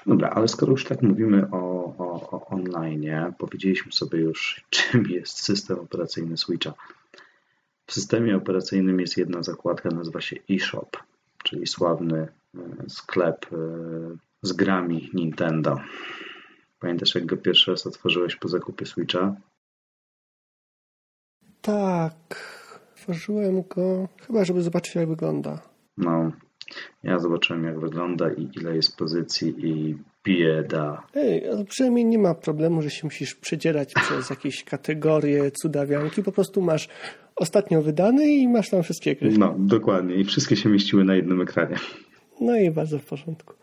Dobra, ale skoro już tak mówimy o, o, o online, powiedzieliśmy sobie już, czym jest system operacyjny Switcha. W systemie operacyjnym jest jedna zakładka, nazywa się eShop, czyli sławny e, sklep e, z grami Nintendo. Pamiętasz, jak go pierwszy raz otworzyłeś po zakupie Switcha? Tak, otworzyłem go chyba, żeby zobaczyć, jak wygląda. No, ja zobaczyłem, jak wygląda i ile jest pozycji i bieda. Ej, ale przynajmniej nie ma problemu, że się musisz przedzierać przez jakieś kategorie, cudawianki. Po prostu masz ostatnio wydany i masz tam wszystkie gry. No, dokładnie. I wszystkie się mieściły na jednym ekranie. No i bardzo w porządku.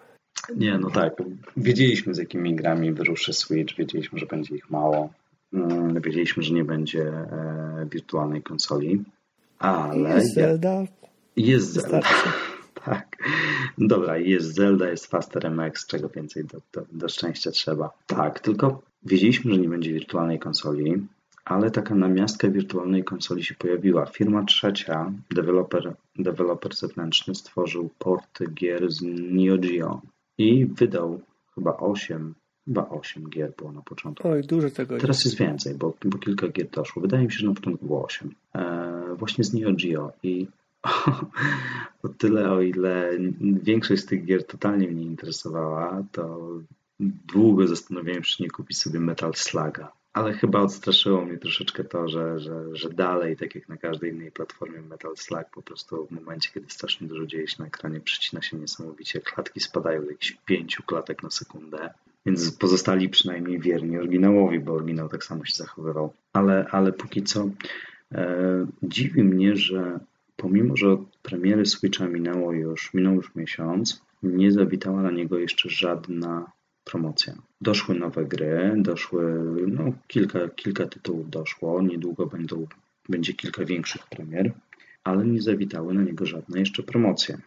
Nie, no tak. Wiedzieliśmy, z jakimi grami wyruszy Switch. Wiedzieliśmy, że będzie ich mało. Mm, wiedzieliśmy, że nie będzie e, wirtualnej konsoli. Ale... Jest Zelda. Jest Zelda. Tak. Dobra, jest Zelda, jest Faster MX, czego więcej do, do, do szczęścia trzeba. Tak, tylko wiedzieliśmy, że nie będzie wirtualnej konsoli, ale taka namiastka wirtualnej konsoli się pojawiła. Firma trzecia, deweloper, deweloper zewnętrzny, stworzył porty gier z Neo Geo i wydał chyba 8, chyba 8 gier było na początku. Oj, dużo tego Teraz jest, jest więcej, bo, bo kilka gier doszło. Wydaje mi się, że na początku było 8. E, właśnie z Neo Geo i o tyle, o ile większość z tych gier totalnie mnie interesowała, to długo zastanawiałem się, czy nie kupić sobie Metal Sluga. Ale chyba odstraszyło mnie troszeczkę to, że, że, że dalej, tak jak na każdej innej platformie Metal Slug, po prostu w momencie, kiedy strasznie dużo dzieje się na ekranie, przycina się niesamowicie. Klatki spadają do jakichś pięciu klatek na sekundę. Więc pozostali przynajmniej wierni oryginałowi, bo oryginał tak samo się zachowywał. Ale, ale póki co e, dziwi mnie, że pomimo, że od premiery Switcha minęło już, minął już miesiąc, nie zawitała na niego jeszcze żadna promocja. Doszły nowe gry, doszły, no kilka, kilka tytułów doszło, niedługo będą, będzie kilka większych premier, ale nie zawitały na niego żadne jeszcze promocje.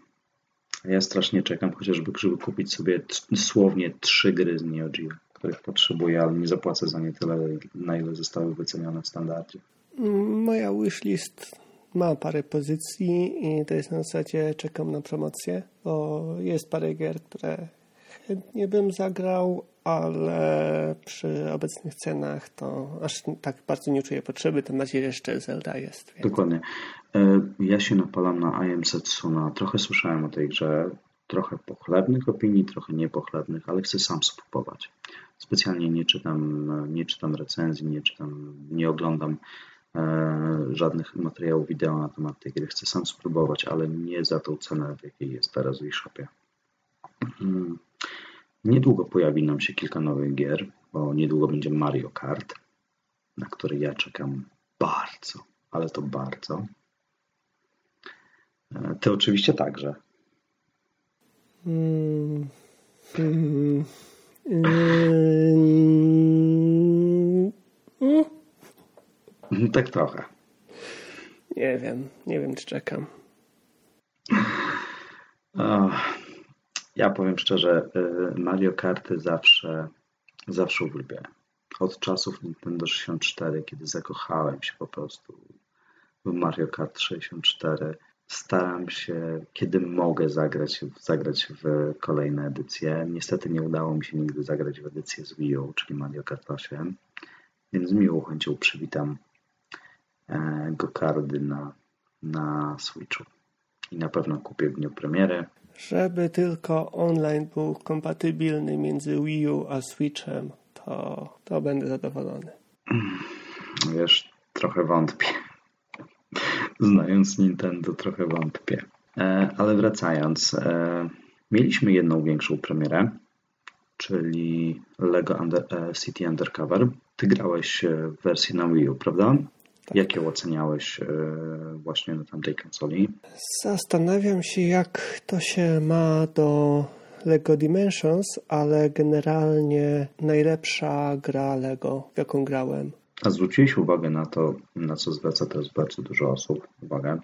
A ja strasznie czekam chociażby, żeby kupić sobie dosłownie trzy gry z Neo Geo, których potrzebuję, ale nie zapłacę za nie tyle, na ile zostały wycenione w standardzie. Moja wishlist ma parę pozycji i to jest na zasadzie czekam na promocję, bo jest parę gier, które chętnie bym zagrał, ale przy obecnych cenach to aż tak bardzo nie czuję potrzeby, tym bardziej jeszcze Zelda jest. Więc... Dokładnie. E, ja się napalam na I Am Setsuna. Trochę słyszałem o tej grze, trochę pochlebnych opinii, trochę niepochlebnych, ale chcę sam spróbować. Specjalnie nie czytam, nie czytam recenzji, nie czytam, nie oglądam żadnych materiałów wideo na temat tej gry. Chcę sam spróbować, ale nie za tą cenę, w jakiej jest teraz w eShopie. Mm. Niedługo pojawi nam się kilka nowych gier, bo niedługo będzie Mario Kart, na który ja czekam bardzo, ale to bardzo. E, ty oczywiście także. Mm, mm, mm, tak trochę. Nie wiem, nie wiem czy czekam. Ja powiem szczerze, y, Mario Karty zawsze, zawsze uwielbiałem. Od czasów Nintendo 64, kiedy zakochałem się po prostu w Mario Kart 64, staram się, kiedy mogę zagrać, zagrać w kolejne edycje. Niestety nie udało mi się nigdy zagrać w edycję z Wii U, czyli Mario Kart 8, więc z miłą chęcią przywitam e, go kardy na, na Switchu. I na pewno kupię w dniu premiery. Żeby tylko online był kompatybilny między Wii U a Switchem, to, to będę zadowolony. Wiesz, trochę wątpię. Znając Nintendo, trochę wątpię. E, ale wracając, e, mieliśmy jedną większą premierę, czyli LEGO Under, e, City Undercover. Ty grałeś w wersji na Wii U, prawda? Tak. Jak ją oceniałeś właśnie na tamtej konsoli? Zastanawiam się, jak to się ma do LEGO Dimensions, ale generalnie najlepsza gra LEGO, w jaką grałem. A zwróciłeś uwagę na to, na co zwraca teraz bardzo dużo osób uwagę,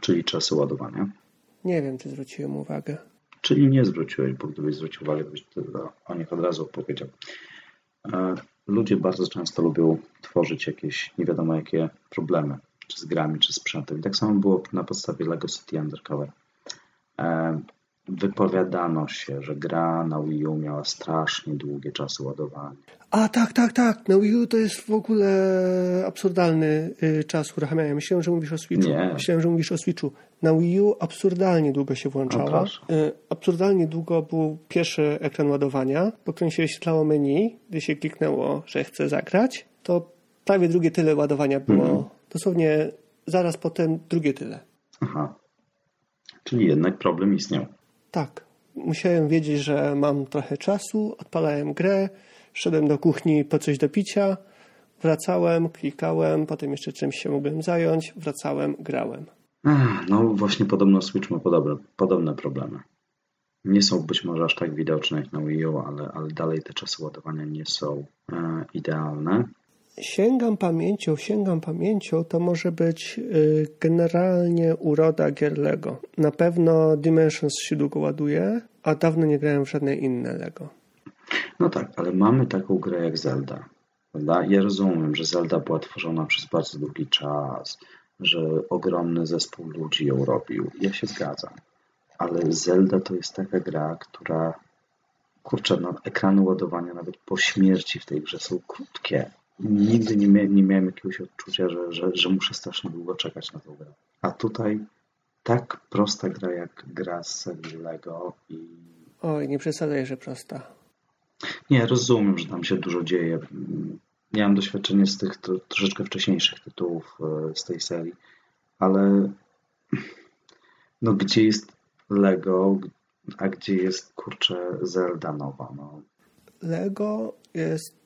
czyli czasy ładowania? Nie wiem, czy zwróciłem uwagę. Czyli nie zwróciłeś, bo gdybyś zwrócił uwagę, to byś o nich od razu powiedział. E, ludzie bardzo często lubią tworzyć jakieś nie wiadomo jakie problemy, czy z grami, czy sprzętem. I tak samo było na podstawie Lego City Undercover. Wypowiadano się, że gra na Wii U miała strasznie długie czasy ładowania. A tak, tak, tak. Na Wii U to jest w ogóle absurdalny y, czas uruchamiania. Myślałem, że mówisz o Switchu. Nie. Myślałem, że mówisz o Switchu. Na Wii U absurdalnie długo się włączała. Y, absurdalnie długo był pierwszy ekran ładowania, po którym się wyświetlało menu, gdy się kliknęło, że chce zagrać, to prawie drugie tyle ładowania było. Mhm. Dosłownie zaraz potem drugie tyle. Aha. Czyli jednak problem istniał. Tak. Musiałem wiedzieć, że mam trochę czasu, odpalałem grę, szedłem do kuchni po coś do picia, wracałem, klikałem, potem jeszcze czymś się mogłem zająć, wracałem, grałem. Ach, no właśnie podobno Switch ma podobne, podobne problemy. Nie są być może aż tak widoczne jak na Wii U, ale, ale dalej te czasy ładowania nie są e, idealne sięgam pamięcią, sięgam pamięcią, to może być y, generalnie uroda gier Lego. Na pewno Dimensions się długo ładuje, a dawno nie grałem w żadne inne Lego. No tak, ale mamy taką grę jak Zelda. Prawda? Ja rozumiem, że Zelda była tworzona przez bardzo długi czas, że ogromny zespół ludzi ją robił. Ja się zgadzam. Ale Zelda to jest taka gra, która kurczę, no, ekrany ładowania nawet po śmierci w tej grze są krótkie nigdy nie, mia nie miałem jakiegoś odczucia, że, że, że muszę strasznie długo czekać na tę grę. A tutaj tak prosta gra jak gra z serii Lego i... Oj, nie przesadzaj, że prosta. Nie, rozumiem, że tam się dużo dzieje. Miałem doświadczenie z tych to, troszeczkę wcześniejszych tytułów e, z tej serii, ale no gdzie jest Lego, a gdzie jest kurczę Zelda nowa? No. Lego jest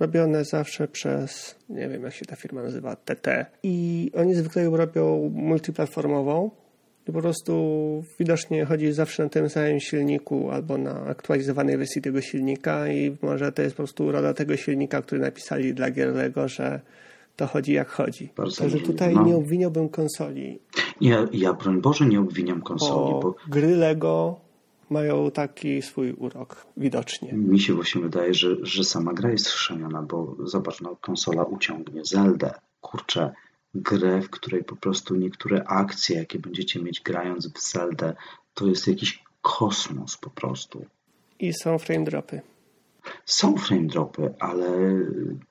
robione zawsze przez, nie wiem jak się ta firma nazywa, TT. I oni zwykle ją robią multiplatformową. I po prostu widocznie chodzi zawsze na tym samym silniku albo na aktualizowanej wersji tego silnika i może to jest po prostu uroda tego silnika, który napisali dla gier Lego, że to chodzi jak chodzi. Także tutaj no. nie obwiniałbym konsoli. Ja, ja broń Boże nie obwiniam konsoli. Bo... gry Lego mają taki swój urok widocznie. Mi się właśnie wydaje, że, że sama gra jest chrzaniona, bo zobacz, no, konsola uciągnie Zeldę. Kurczę, grę, w której po prostu niektóre akcje, jakie będziecie mieć grając w Zeldę, to jest jakiś kosmos po prostu. I są frame dropy. Są frame dropy, ale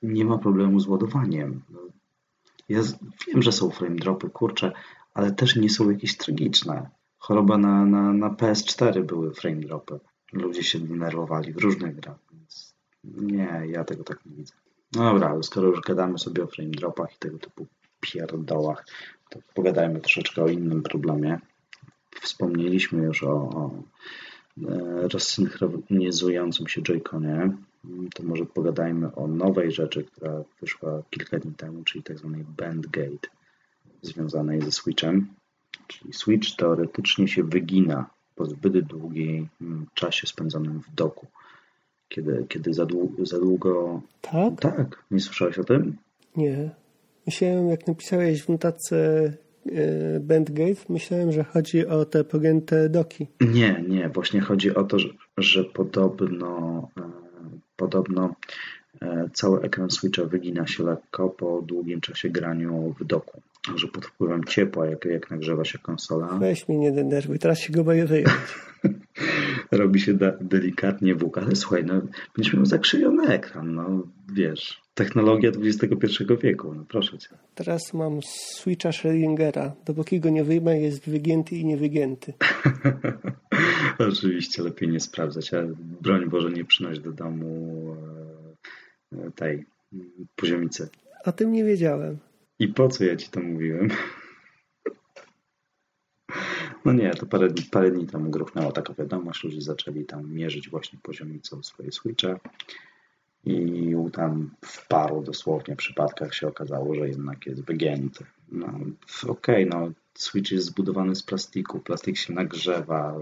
nie ma problemu z ładowaniem. Ja wiem, że są frame dropy, kurczę, ale też nie są jakieś tragiczne choroba na, na, na PS4 były frame dropy. Ludzie się denerwowali w różnych grach, więc nie, ja tego tak nie widzę. No dobra, ale skoro już gadamy sobie o frame dropach i tego typu pierdołach, to pogadajmy troszeczkę o innym problemie. Wspomnieliśmy już o, o e, rozsynchronizującym się Joy-Conie. To może pogadajmy o nowej rzeczy, która wyszła kilka dni temu, czyli tak zwanej Bandgate związanej ze Switchem. Czyli Switch teoretycznie się wygina po zbyt długim czasie spędzonym w doku. Kiedy, kiedy za, długo, za długo. Tak? Tak. Nie słyszałeś o tym? Nie. Myślałem, jak napisałeś w notatce e, Bandgate, myślałem, że chodzi o te pogięte doki. Nie, nie. Właśnie chodzi o to, że, że podobno, e, podobno e, cały ekran Switcha wygina się lekko po długim czasie graniu w doku że pod wpływem ciepła, jak, jak nagrzewa się konsola. Weź mnie nie denerwuj, teraz się go boję wyjąć. Robi się da, delikatnie włók, ale słuchaj, no, będziesz miał zakrzywiony ekran, no wiesz. Technologia XXI wieku, no proszę cię. Teraz mam switcha Schrödingera. Dopóki go nie wyjmę, jest wygięty i niewygięty. Oczywiście, lepiej nie sprawdzać, ale broń Boże nie przynoś do domu e, tej poziomice. O tym nie wiedziałem. I po co ja ci to mówiłem? No nie, to parę, parę dni temu gruchnęła taka wiadomość, ludzie zaczęli tam mierzyć właśnie poziomicą swoje switche i tam w paru dosłownie przypadkach się okazało, że jednak jest wygięty. No okej, okay, no switch jest zbudowany z plastiku, plastik się nagrzewa,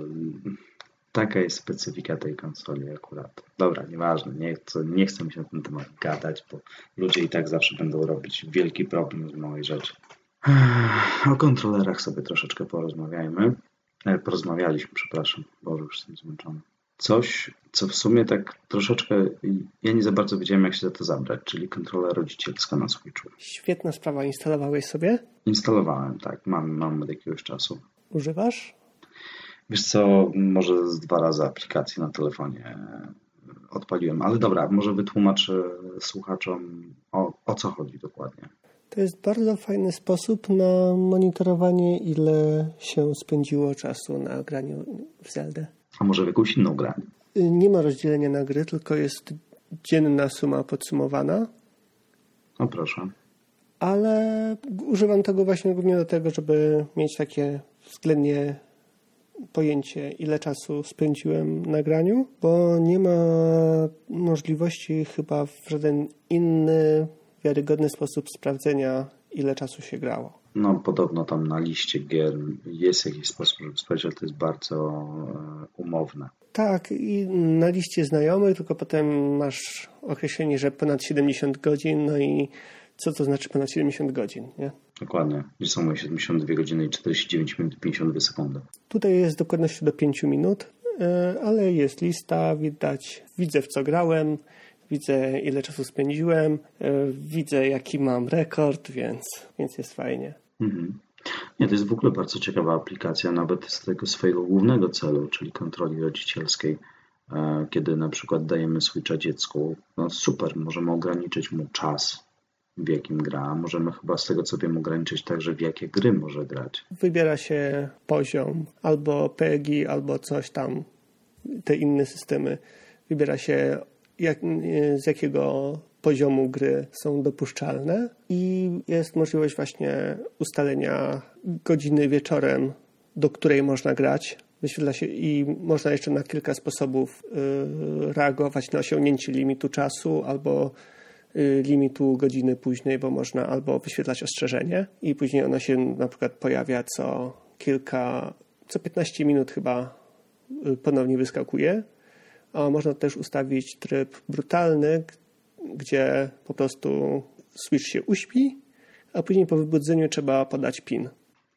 taka jest specyfika tej konsoli akurat. Dobra, nieważne, nie chcę, nie chcę mi się na ten temat gadać, bo ludzie i tak zawsze będą robić wielki problem z mojej rzeczy. O kontrolerach sobie troszeczkę porozmawiajmy. E, porozmawialiśmy, przepraszam, bo już jestem zmęczony. Coś, co w sumie tak troszeczkę, ja nie za bardzo wiedziałem, jak się za to zabrać, czyli kontrola rodzicielska na Switchu. Świetna sprawa. Instalowałeś sobie? Instalowałem, tak. Mam, mam od jakiegoś czasu. Używasz? Wiesz co, może z dwa razy aplikację na telefonie odpaliłem, ale dobra, może wytłumaczę słuchaczom o, o co chodzi dokładnie. To jest bardzo fajny sposób na monitorowanie, ile się spędziło czasu na graniu w Zeldę. A może w jakąś inną grę? Nie ma rozdzielenia na gry, tylko jest dzienna suma podsumowana. No proszę. Ale używam tego właśnie głównie do tego, żeby mieć takie względnie pojęcie, ile czasu spędziłem na graniu, bo nie ma możliwości chyba w żaden inny, wiarygodny sposób sprawdzenia, ile czasu się grało. No, podobno tam na liście gier jest jakiś sposób, żeby sprawdzić, ale to jest bardzo e, umowne. Tak, i na liście znajomych, tylko potem masz określenie, że ponad 70 godzin, no i co to znaczy ponad 70 godzin, nie? Dokładnie. Gdzie są moje 72 godziny i 49 minut 52 sekundy. Tutaj jest dokładność do 5 minut, e, ale jest lista, widać, widzę w co grałem, widzę ile czasu spędziłem, e, widzę jaki mam rekord, więc, więc jest fajnie. Mhm. Nie, to jest w ogóle bardzo ciekawa aplikacja, nawet z tego swojego głównego celu, czyli kontroli rodzicielskiej. E, kiedy na przykład dajemy Switcha dziecku, no super, możemy ograniczyć mu czas w jakim gra. Możemy chyba z tego co wiem ograniczyć także w jakie gry może grać. Wybiera się poziom albo PEGI, albo coś tam, te inne systemy. Wybiera się jak, z jakiego poziomu gry są dopuszczalne i jest możliwość właśnie ustalenia godziny wieczorem, do której można grać. Wyświetla się i można jeszcze na kilka sposobów y, reagować na osiągnięcie limitu czasu albo limitu godziny późnej, bo można albo wyświetlać ostrzeżenie i później ono się na przykład pojawia co kilka, co 15 minut chyba y, ponownie wyskakuje. A można też ustawić tryb brutalny, gdzie po prostu switch się uśpi, a później po wybudzeniu trzeba podać PIN.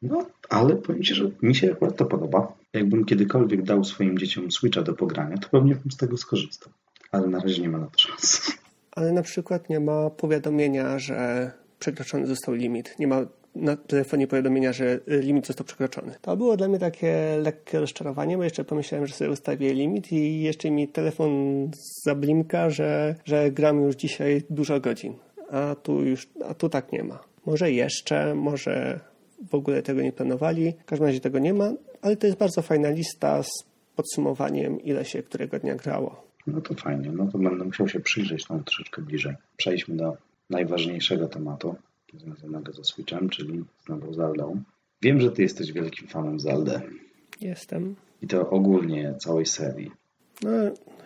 No, ale powiem Ci, że mi się akurat to podoba. Jakbym kiedykolwiek dał swoim dzieciom Switcha do pogrania, to pewnie bym z tego skorzystał. Ale na razie nie ma na to szans ale na przykład nie ma powiadomienia, że przekroczony został limit. Nie ma na telefonie powiadomienia, że limit został przekroczony. To było dla mnie takie lekkie rozczarowanie, bo jeszcze pomyślałem, że sobie ustawię limit i jeszcze mi telefon zablimka, że, że gram już dzisiaj dużo godzin. A tu już, a tu tak nie ma. Może jeszcze, może w ogóle tego nie planowali. W każdym razie tego nie ma, ale to jest bardzo fajna lista z podsumowaniem, ile się którego dnia grało. No to fajnie, no to będę musiał się przyjrzeć tam troszeczkę bliżej. Przejdźmy do najważniejszego tematu związanego ze Switchem, czyli z nową Zeldą. Wiem, że ty jesteś wielkim fanem Zeldy. Jestem. I to ogólnie całej serii. No,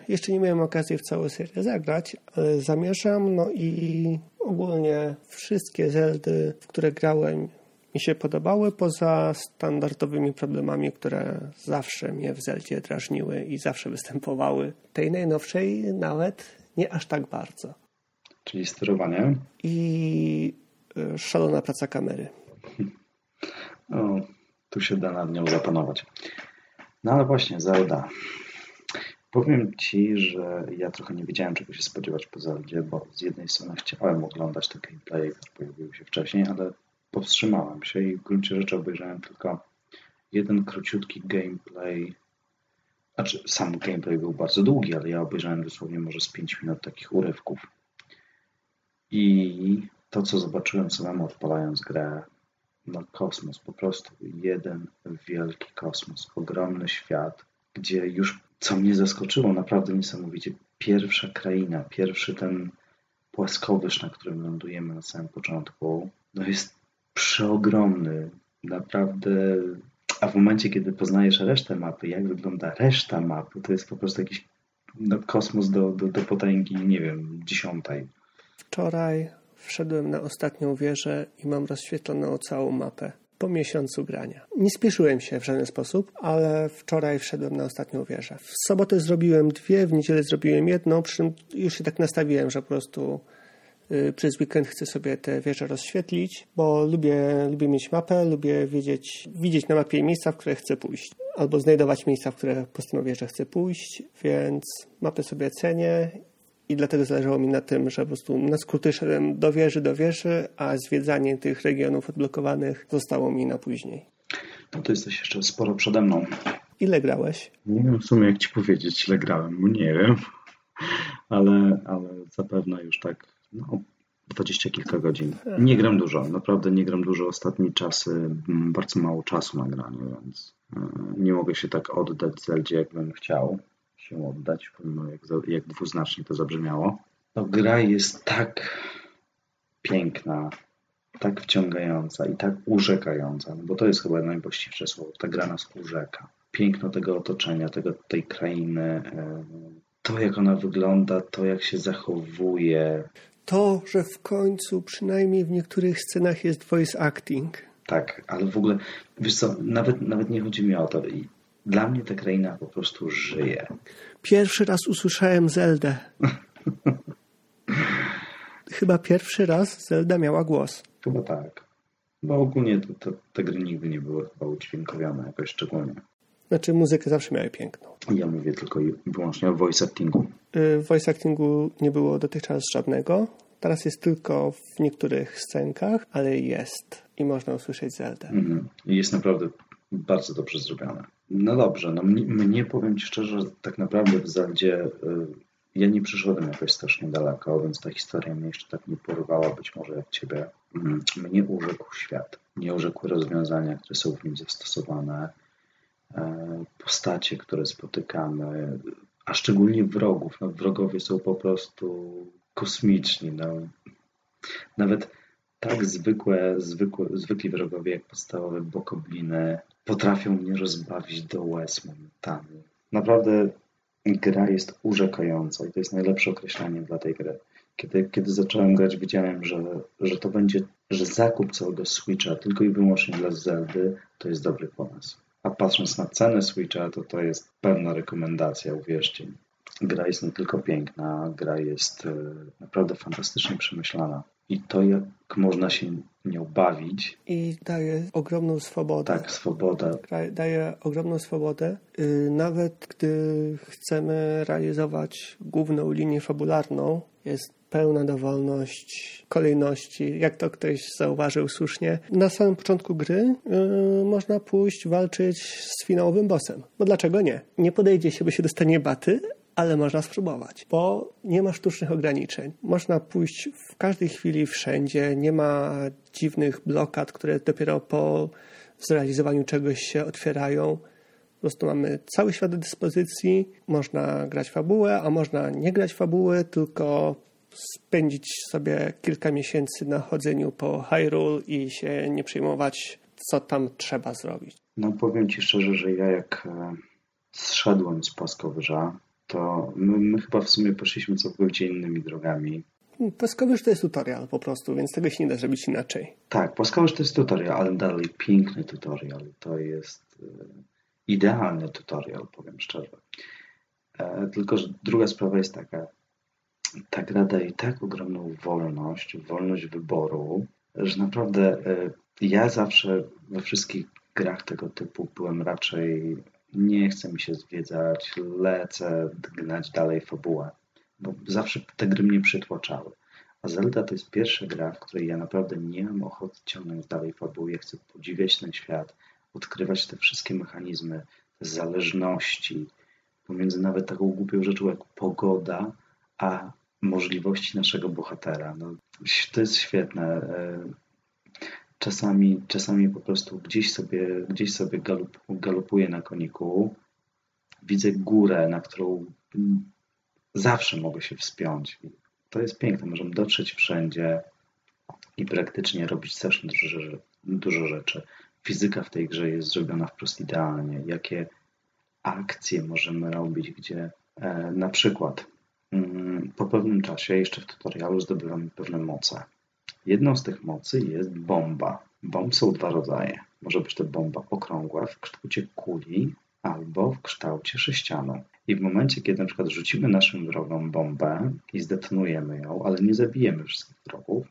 jeszcze nie miałem okazji w całą serię zagrać, ale zamierzam, no i ogólnie wszystkie Zeldy, w które grałem, mi się podobały, poza standardowymi problemami, które zawsze mnie w Zeldzie drażniły i zawsze występowały. Tej najnowszej nawet nie aż tak bardzo. Czyli sterowanie? I e, szalona praca kamery. No, tu się da nad nią zapanować. No ale właśnie, Zelda. Powiem Ci, że ja trochę nie wiedziałem, czego się spodziewać po Zeldzie, bo z jednej strony chciałem oglądać te gameplay, które pojawiły się wcześniej, ale powstrzymałem się i w gruncie rzeczy obejrzałem tylko jeden króciutki gameplay. Znaczy, sam gameplay był bardzo długi, ale ja obejrzałem dosłownie może z 5 minut takich urywków. I to, co zobaczyłem samemu odpalając grę, no kosmos, po prostu jeden wielki kosmos, ogromny świat, gdzie już, co mnie zaskoczyło naprawdę niesamowicie, pierwsza kraina, pierwszy ten płaskowyż, na którym lądujemy na samym początku, no jest przeogromny. Naprawdę. A w momencie, kiedy poznajesz resztę mapy, jak wygląda reszta mapy, to jest po prostu jakiś no, kosmos do, do, do potęgi, nie wiem, dziesiątej. Wczoraj wszedłem na ostatnią wieżę i mam rozświetloną całą mapę po miesiącu grania. Nie spieszyłem się w żaden sposób, ale wczoraj wszedłem na ostatnią wieżę. W sobotę zrobiłem dwie, w niedzielę zrobiłem jedną, przy czym już się tak nastawiłem, że po prostu przez weekend chcę sobie te wieże rozświetlić, bo lubię, lubię mieć mapę, lubię wiedzieć, widzieć na mapie miejsca, w które chcę pójść. Albo znajdować miejsca, w które postanowię, że chcę pójść, więc mapę sobie cenię i dlatego zależało mi na tym, że po prostu na skróty szedłem do wieży, do wieży, a zwiedzanie tych regionów odblokowanych zostało mi na później. No to jesteś jeszcze sporo przede mną. Ile grałeś? Nie wiem w sumie jak ci powiedzieć, ile grałem, bo nie wiem. Ale, ale zapewne już tak no, dwadzieścia kilka godzin. Nie gram dużo, naprawdę nie gram dużo. Ostatnie czasy, bardzo mało czasu na granie, więc e, nie mogę się tak oddać Zeldzie, jakbym chciał się oddać, pomimo jak, jak dwuznacznie to zabrzmiało. To gra jest tak piękna, tak wciągająca i tak urzekająca, no bo to jest chyba najwłaściwsze słowo. Ta gra nas urzeka. Piękno tego otoczenia, tego, tej krainy, e, to jak ona wygląda, to jak się zachowuje. To, że w końcu przynajmniej w niektórych scenach jest voice acting. Tak, ale w ogóle, wiesz co, nawet, nawet nie chodzi mi o to. Dla mnie ta kraina po prostu żyje. Pierwszy raz usłyszałem Zeldę. Chyba pierwszy raz Zelda miała głos. Chyba tak. Bo ogólnie to, to, te gry nigdy nie były chyba udźwiękowione jakoś szczególnie. Znaczy muzykę zawsze miały piękną. Ja mówię tylko i wyłącznie o voice actingu. Y, voice actingu nie było dotychczas żadnego. Teraz jest tylko w niektórych scenkach, ale jest i można usłyszeć Zeldę. Mhm. Jest naprawdę bardzo dobrze zrobione. No dobrze, no mnie, mnie powiem Ci szczerze, tak naprawdę w Zeldzie y, ja nie przyszedłem jakoś strasznie daleko, więc ta historia mnie jeszcze tak nie porywała, być może jak Ciebie. Mm, mnie urzekł świat, mnie urzekły rozwiązania, które są w nim zastosowane, e, postacie, które spotykamy, a szczególnie wrogów. No, wrogowie są po prostu kosmiczni. No. Nawet tak zwykłe, zwykłe, zwykli wrogowie jak podstawowe bokobliny potrafią mnie rozbawić do łez momentami. Naprawdę gra jest urzekająca i to jest najlepsze określenie dla tej gry. Kiedy, kiedy zacząłem grać, wiedziałem, że, że to będzie, że zakup całego Switcha tylko i wyłącznie dla Zeldy to jest dobry pomysł. A patrząc na cenę Switcha, to to jest pewna rekomendacja, uwierzcie mi. Gra jest nie tylko piękna, gra jest e, naprawdę fantastycznie przemyślana. I to, jak można się nią bawić. I daje ogromną swobodę. Tak, swoboda. Daje ogromną swobodę. Y, nawet gdy chcemy realizować główną linię fabularną, jest pełna dowolność kolejności, jak to ktoś zauważył słusznie. Na samym początku gry yy, można pójść walczyć z finałowym bossem. Bo dlaczego nie? Nie podejdzie się, bo się dostanie baty, ale można spróbować, bo nie ma sztucznych ograniczeń. Można pójść w każdej chwili wszędzie, nie ma dziwnych blokad, które dopiero po zrealizowaniu czegoś się otwierają. Po prostu mamy cały świat do dyspozycji, można grać fabułę, a można nie grać fabuły, tylko spędzić sobie kilka miesięcy na chodzeniu po Hyrule i się nie przejmować, co tam trzeba zrobić. No powiem Ci szczerze, że ja jak e, zszedłem z płaskowyża, to my, my, chyba w sumie poszliśmy całkowicie innymi drogami. Płaskowyż to jest tutorial po prostu, więc tego się nie da zrobić inaczej. Tak, płaskowyż to jest tutorial, ale dalej piękny tutorial. To jest e, idealny tutorial, powiem szczerze. E, tylko, że druga sprawa jest taka. Ta gra daje tak ogromną wolność, wolność wyboru, że naprawdę e, ja zawsze we wszystkich grach tego typu byłem raczej nie chce mi się zwiedzać, lecę gnać dalej fabułę, bo zawsze te gry mnie przytłaczały. A Zelda to jest pierwsza gra, w której ja naprawdę nie mam ochoty ciągnąć dalej fabuły. Ja chcę podziwiać ten świat, odkrywać te wszystkie mechanizmy, te zależności pomiędzy nawet taką głupią rzeczą jak pogoda, a możliwości naszego bohatera. No, to jest świetne. E, Czasami, czasami po prostu gdzieś sobie, gdzieś sobie galup, galupuję na koniku, widzę górę, na którą zawsze mogę się wspiąć. To jest piękne, możemy dotrzeć wszędzie i praktycznie robić strasznie dużo, dużo rzeczy. Fizyka w tej grze jest zrobiona wprost idealnie. Jakie akcje możemy robić, gdzie e, na przykład po pewnym czasie, jeszcze w tutorialu, zdobywamy pewne moce. Jedną z tych mocy jest bomba. Bomb są dwa rodzaje. Może być to bomba okrągła w kształcie kuli albo w kształcie sześcianu. I w momencie, kiedy na przykład rzucimy naszym wrogom bombę i zdetonujemy ją, ale nie zabijemy wszystkich wrogów,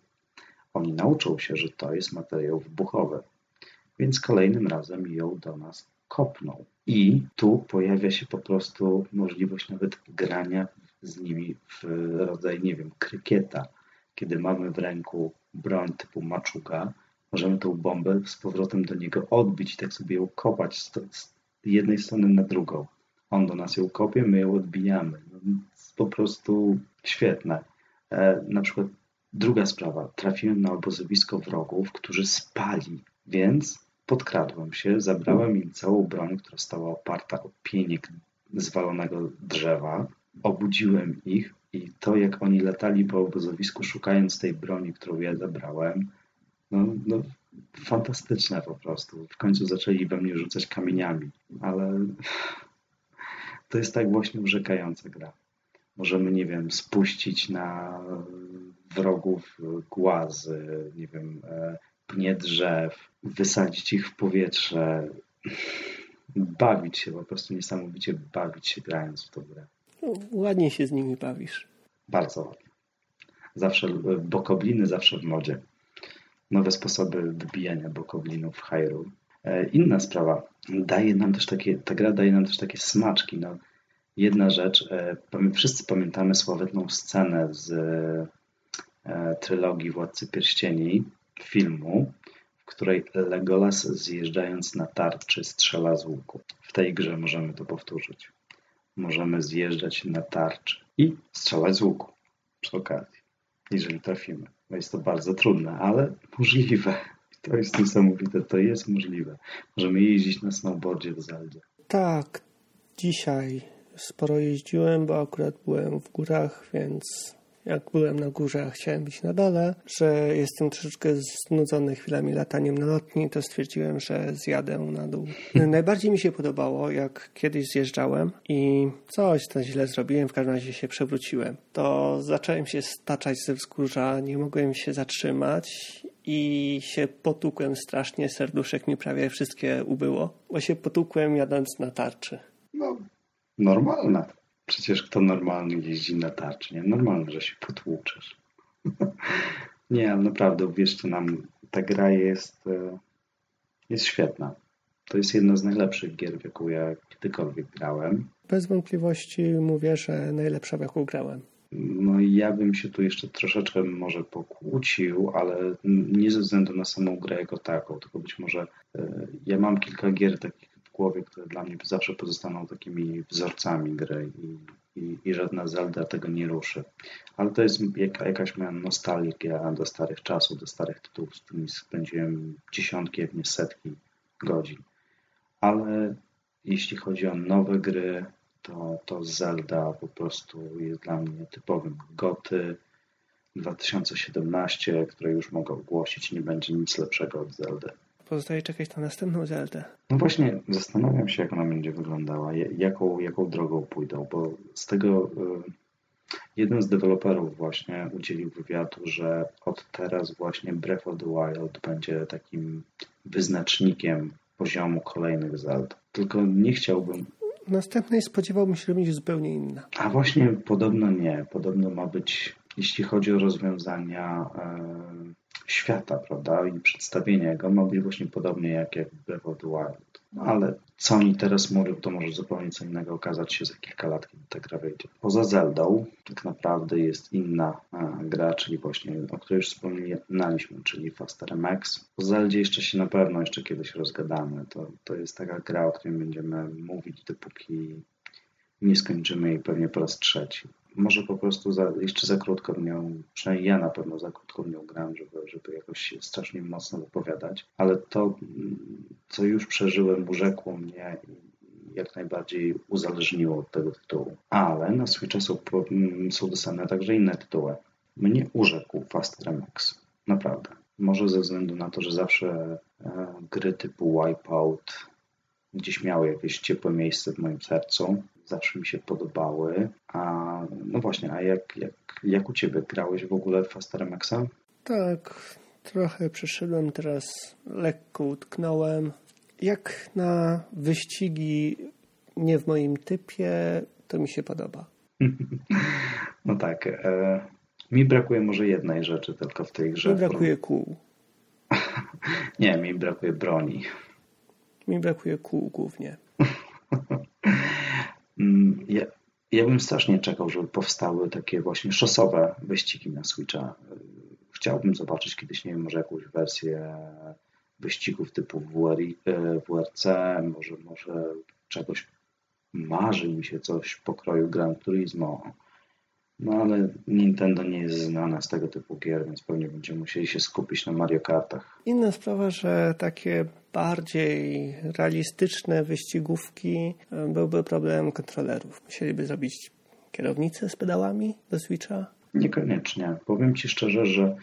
oni nauczą się, że to jest materiał wybuchowy. Więc kolejnym razem ją do nas kopną. I tu pojawia się po prostu możliwość nawet grania z nimi w rodzaj, nie wiem, krykieta. Kiedy mamy w ręku broń typu maczuga, możemy tą bombę z powrotem do niego odbić i tak sobie ją kopać z, jednej strony na drugą. On do nas ją kopie, my ją odbijamy. No, po prostu świetne. E, na przykład druga sprawa. Trafiłem na obozowisko wrogów, którzy spali, więc podkradłem się, zabrałem im całą broń, która stała oparta o pienik zwalonego drzewa. Obudziłem ich i to, jak oni latali po obozowisku, szukając tej broni, którą ja zabrałem, no, no fantastyczne po prostu. W końcu zaczęli we mnie rzucać kamieniami, ale to jest tak właśnie urzekająca gra. Możemy, nie wiem, spuścić na wrogów głazy, nie wiem, e, pnie drzew, wysadzić ich w powietrze, bawić się, po prostu niesamowicie bawić się grając w tą grę. No, ładnie się z nimi bawisz. Bardzo. Zawsze bokobliny, zawsze w modzie nowe sposoby wybijania bokoblinów w Hyrule. Inna sprawa, daje nam też takie, ta gra daje nam też takie smaczki. No, jedna rzecz, e, wszyscy pamiętamy sławetną scenę z e, trylogii Władcy Pierścieni, filmu, w której Legolas zjeżdżając na tarczy strzela z łuku. W tej grze możemy to powtórzyć. Możemy zjeżdżać na tarczy i strzelać z łuku przy okazji, jeżeli trafimy. No jest to bardzo trudne, ale możliwe. To jest niesamowite, to jest możliwe. Możemy jeździć na snowboardzie w Zeldzie. Tak, dzisiaj sporo jeździłem, bo akurat byłem w górach, więc jak byłem na górze, a chciałem być na dole, że jestem troszeczkę znudzony chwilami lataniem na lotni, to stwierdziłem, że zjadę na dół. Najbardziej mi się podobało, jak kiedyś zjeżdżałem i coś tam źle zrobiłem, w każdym razie się przewróciłem. To zacząłem się staczać ze wzgórza, nie mogłem się zatrzymać i się potukłem strasznie, serduszek mi prawie wszystkie ubyło, bo się potukłem jadąc na tarczy. No, normalne. Przecież kto normalny jeździ na tarczy, nie? Normalne, że się potłuczesz. nie, ale naprawdę, uwierzcie nam, ta gra jest, e, jest świetna. To jest jedna z najlepszych gier, w jaką ja kiedykolwiek grałem. Bez wątpliwości mówię, że najlepsza, w jaką grałem. No i ja bym się tu jeszcze troszeczkę może pokłócił, ale nie ze względu na samą grę jako taką, tylko być może e, ja mam kilka gier takich głowie, które dla mnie zawsze pozostaną takimi wzorcami gry i, i, i żadna Zelda tego nie ruszy. Ale to jest jaka, jakaś moja nostalgia do starych czasów, do starych tytułów, z którymi spędziłem dziesiątki, jak nie setki godzin. Ale jeśli chodzi o nowe gry, to, to Zelda po prostu jest dla mnie typowym goty. 2017, które już mogę ogłosić, nie będzie nic lepszego od Zeldy. Pozostaje czekać na następną Zeldę. No właśnie, zastanawiam się, jak ona będzie wyglądała, jaką, jaką drogą pójdą, bo z tego y, jeden z deweloperów właśnie udzielił wywiadu, że od teraz właśnie Breath of the Wild będzie takim wyznacznikiem poziomu kolejnych Zeld. Tylko nie chciałbym. Następnej spodziewałbym się, że będzie zupełnie inna. A właśnie podobno nie. Podobno ma być, jeśli chodzi o rozwiązania. Świata, prawda, i przedstawienia go być właśnie podobnie jak, jak Breath Wild. Ale co oni teraz mówią, to może zupełnie co innego okazać się za kilka lat, kiedy ta gra wyjdzie. Poza Zeldą tak naprawdę jest inna a, gra, czyli właśnie, o której już wspominaliśmy, czyli Faster MX. O Zeldzie jeszcze się na pewno jeszcze kiedyś rozgadamy. To, to jest taka gra, o której będziemy mówić, dopóki nie skończymy jej pewnie po raz trzeci może po prostu za, jeszcze za krótko w nią, przynajmniej ja na pewno za krótko w nią grałem, żeby, żeby jakoś strasznie mocno wypowiadać, ale to, co już przeżyłem, urzekło mnie jak najbardziej uzależniło od tego tytułu. Ale na swój czas są, są dostępne także inne tytuły. mnie urzekł Fast Remax. Naprawdę. Może ze względu na to, że zawsze e, gry typu Wipeout gdzieś miały jakieś ciepłe miejsce w moim sercu. Zawsze mi się podobały. A no właśnie, a jak, jak, jak u Ciebie? Grałeś w ogóle w Fast Remaxa? Tak, trochę przeszedłem teraz, lekko utknąłem. Jak na wyścigi nie w moim typie, to mi się podoba. no tak. E, mi brakuje może jednej rzeczy tylko w tej grze. Mi brakuje kół. nie, mi brakuje broni. Mi brakuje kół głównie. Mm, ja, ja bym strasznie czekał, żeby powstały takie właśnie szosowe wyścigi na Switcha. Chciałbym zobaczyć kiedyś, nie wiem, może jakąś wersję wyścigów typu WRC, e, może, może czegoś marzy mi się coś pokroju Gran Turismo. No ale Nintendo nie jest znane z tego typu gier, więc pewnie będziemy musieli się skupić na Mario Kartach. Inna sprawa, że takie bardziej realistyczne wyścigówki e, byłby problem kontrolerów. Musieliby zrobić kierownicę z pedałami do Switcha? Niekoniecznie. Powiem Ci szczerze, że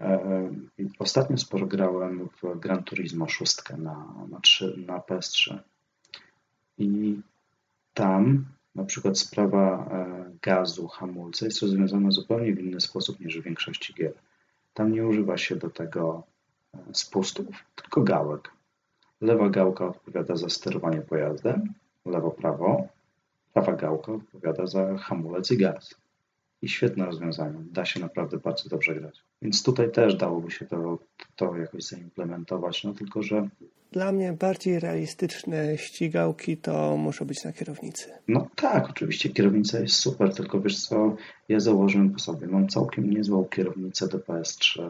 e, ostatnio sporo grałem w Gran Turismo 6 na, na, 3, na PS3 i tam na przykład sprawa e, gazu, hamulca jest rozwiązana zupełnie w inny sposób niż w większości gier. Tam nie używa się do tego e, spustów, tylko gałek. Lewa gałka odpowiada za sterowanie pojazdem, lewo-prawo, prawa gałka odpowiada za hamulec i gaz. I świetne rozwiązanie. Da się naprawdę bardzo dobrze grać. Więc tutaj też dałoby się to, to jakoś zaimplementować, no tylko że dla mnie bardziej realistyczne ścigałki to muszą być na kierownicy. No tak, oczywiście kierownica jest super, tylko wiesz co, ja założyłem po sobie, mam całkiem niezłą kierownicę do PS3,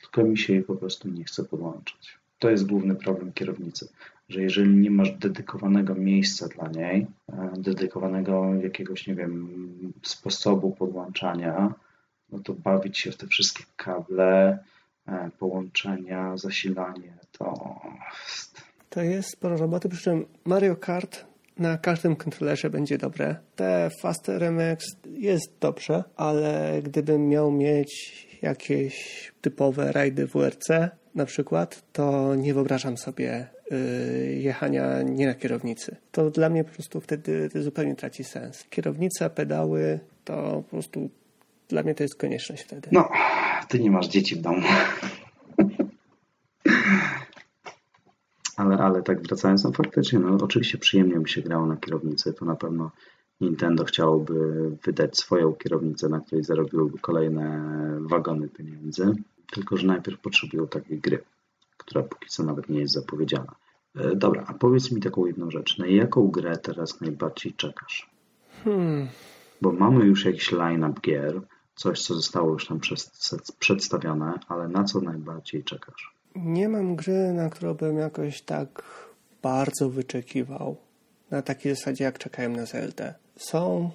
tylko mi się jej po prostu nie chce podłączyć. To jest główny problem kierownicy, że jeżeli nie masz dedykowanego miejsca dla niej, e, dedykowanego jakiegoś, nie wiem, sposobu podłączania, no to bawić się w te wszystkie kable, e, połączenia, zasilanie, to... To jest sporo roboty, przy czym Mario Kart na każdym kontrolerze będzie dobre. Te Fast RMX jest dobrze, ale gdybym miał mieć jakieś typowe rajdy WRC na przykład, to nie wyobrażam sobie jechania nie na kierownicy. To dla mnie po prostu wtedy zupełnie traci sens. Kierownica, pedały, to po prostu dla mnie to jest konieczność wtedy. No, ty nie masz dzieci w domu. Ale, ale tak wracając, no faktycznie, no oczywiście przyjemnie mi się grało na kierownicy, to na pewno Nintendo chciałoby wydać swoją kierownicę, na której zarobiłyby kolejne wagony pieniędzy, tylko że najpierw potrzebują takiej gry, która póki co nawet nie jest zapowiedziana. E, dobra, a powiedz mi taką jedną rzecz. Na jaką grę teraz najbardziej czekasz? Hmm. Bo mamy już jakiś line-up gier, coś, co zostało już tam przedstawione, ale na co najbardziej czekasz? Nie mam gry, na którą bym jakoś tak bardzo wyczekiwał. Na takiej zasadzie, jak czekałem na Zelda. Są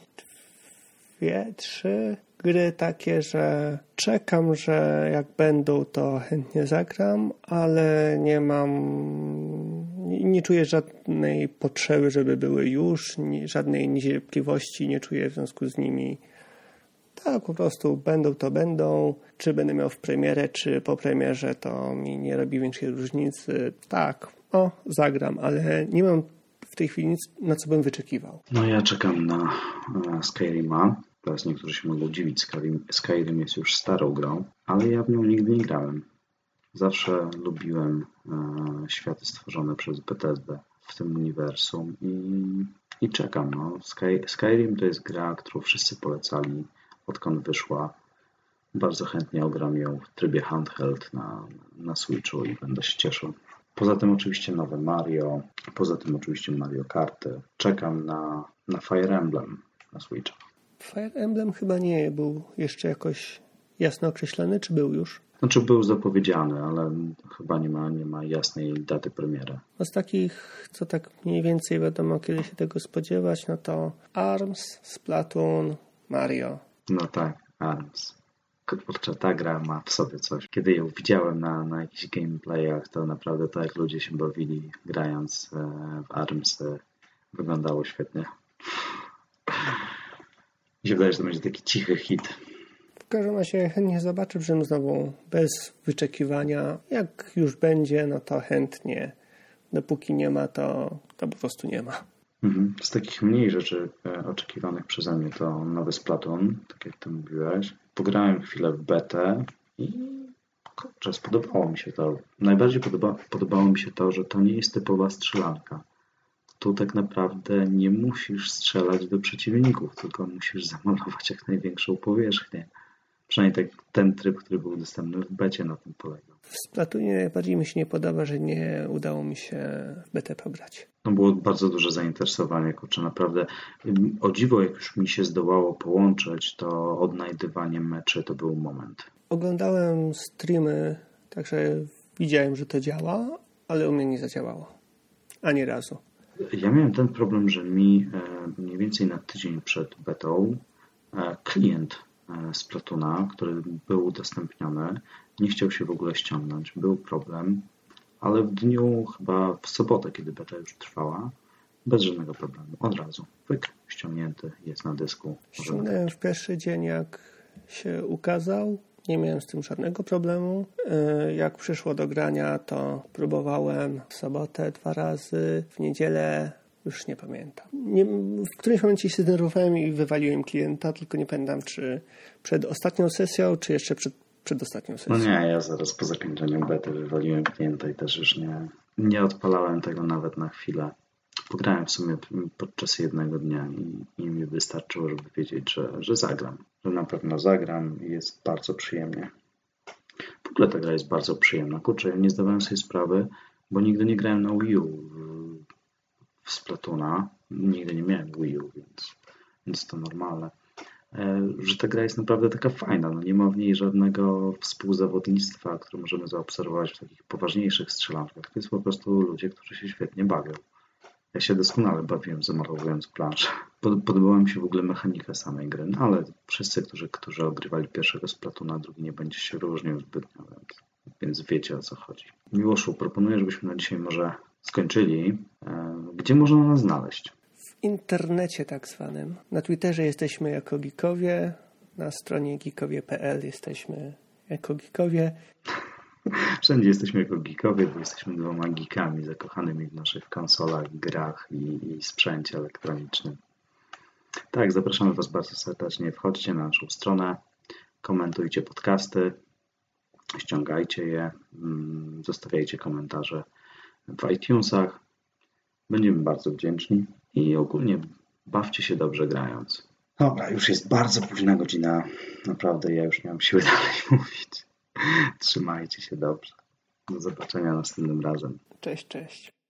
dwie, trzy gry takie, że czekam, że jak będą, to chętnie zagram, ale nie mam, nie, czuję żadnej potrzeby, żeby były już, żadnej niecierpliwości nie czuję w związku z nimi tak, po prostu będą to będą. Czy będę miał w premierę, czy po premierze, to mi nie robi większej różnicy. Tak, o, zagram, ale nie mam w tej chwili nic, na co bym wyczekiwał. No ja czekam na, na Skyrima. Teraz niektórzy się mogą dziwić, Skyrim, Skyrim jest już starą grą, ale ja w nią nigdy nie grałem. Zawsze lubiłem e, światy stworzone przez Bethesda w tym uniwersum i, i czekam. No. Sky, Skyrim to jest gra, którą wszyscy polecali odkąd wyszła. Bardzo chętnie ogram ją w trybie handheld na, na Switchu i będę się cieszył. Poza tym oczywiście nowe Mario, poza tym oczywiście Mario Karty. Czekam na, na Fire Emblem na Switcha. Fire Emblem chyba nie był jeszcze jakoś jasno określony, czy był już? Znaczy był zapowiedziany, ale chyba nie ma, nie ma jasnej daty premiery. No z takich, co tak mniej więcej wiadomo, kiedy się tego spodziewać, no to ARMS, Splatoon, Mario. No tak, ARMS. Kurczę, ta gra ma w sobie coś. Kiedy ją widziałem na, na jakichś gameplayach, to naprawdę to, jak ludzie się bawili grając e, w ARMS, e, wyglądało świetnie. Mi się wydaje, że to będzie taki cichy hit. każdym razie chętnie zobaczę, że znowu bez wyczekiwania. Jak już będzie, no to chętnie. Dopóki nie ma, to, to po prostu nie ma. Mhm. Z takich mniej rzeczy e, oczekiwanych przeze mnie to nowy Splatoon, tak jak ty mówiłeś. Pograłem chwilę w betę i kurczę, spodobało mi się to. Najbardziej podoba, podobało mi się to, że to nie jest typowa strzelanka. Tu tak naprawdę nie musisz strzelać do przeciwników, tylko musisz zamalować jak największą powierzchnię. Przynajmniej tak, ten tryb, który był dostępny w becie na tym polegał. W Splatoonie najbardziej mi się nie podoba, że nie udało mi się w betę pobrać. No było bardzo duże zainteresowanie, kurczę, naprawdę o dziwo, jak już mi się zdołało połączyć, to odnajdywanie meczy to był moment. Oglądałem streamy, także widziałem, że to działa, ale u mnie nie zadziałało. Ani razu. Ja miałem ten problem, że mi e, mniej więcej na tydzień przed betą e, klient e, z Platuna, który był udostępniony, nie chciał się w ogóle ściągnąć. Był problem, ale w dniu chyba w sobotę, kiedy beta już trwała, bez żadnego problemu. Od razu. Wyk, ściągnięty, jest na dysku. Ściągnąłem w pierwszy dzień, jak się ukazał. Nie miałem z tym żadnego problemu. Jak przyszło do grania, to próbowałem w sobotę dwa razy, w niedzielę już nie pamiętam. Nie, w którymś momencie się zdenerwowałem i wywaliłem klienta, tylko nie pamiętam, czy przed ostatnią sesją, czy jeszcze przed, przed ostatnią sesją. No nie, ja zaraz po zakończeniu bety wywaliłem klienta i też już nie, nie odpalałem tego nawet na chwilę. Pograłem w sumie podczas jednego dnia i, i mi wystarczyło, żeby wiedzieć, że, że zagram. Że na pewno zagram i jest bardzo przyjemnie. W ogóle ta gra jest bardzo przyjemna. Kurczę, ja nie zdawałem sobie sprawy, bo nigdy nie grałem na Wii U w Splatoona. Nigdy nie miałem Wii U, więc, więc to normalne. Że ta gra jest naprawdę taka fajna. No nie ma w niej żadnego współzawodnictwa, które możemy zaobserwować w takich poważniejszych strzelankach. To jest po prostu ludzie, którzy się świetnie bawią. Ja się doskonale bawiłem zamalowując planszę. Podobała mi się w ogóle mechanika samej gry, no ale wszyscy, którzy, którzy ogrywali pierwszego Splatuna, drugi nie będzie się różnił zbytnio, więc, więc wiecie o co chodzi. Miłoszu, proponuję, żebyśmy na dzisiaj może skończyli. Gdzie można nas znaleźć? W internecie tak zwanym. Na Twitterze jesteśmy jako Geekowie, na stronie geekowie.pl jesteśmy jako Geekowie. Wszędzie jesteśmy jako geekowie, bo jesteśmy dwoma geekami zakochanymi w naszych konsolach, grach i, i sprzęcie elektronicznym. Tak, zapraszamy Was bardzo serdecznie. Wchodźcie na naszą stronę, komentujcie podcasty, ściągajcie je, mm, zostawiajcie komentarze w iTunesach. Będziemy bardzo wdzięczni i ogólnie bawcie się dobrze grając. Dobra, już jest bardzo późna godzina. Naprawdę ja już nie mam siły dalej mówić. Trzymajcie się dobrze. Do zobaczenia następnym razem. Cześć, cześć.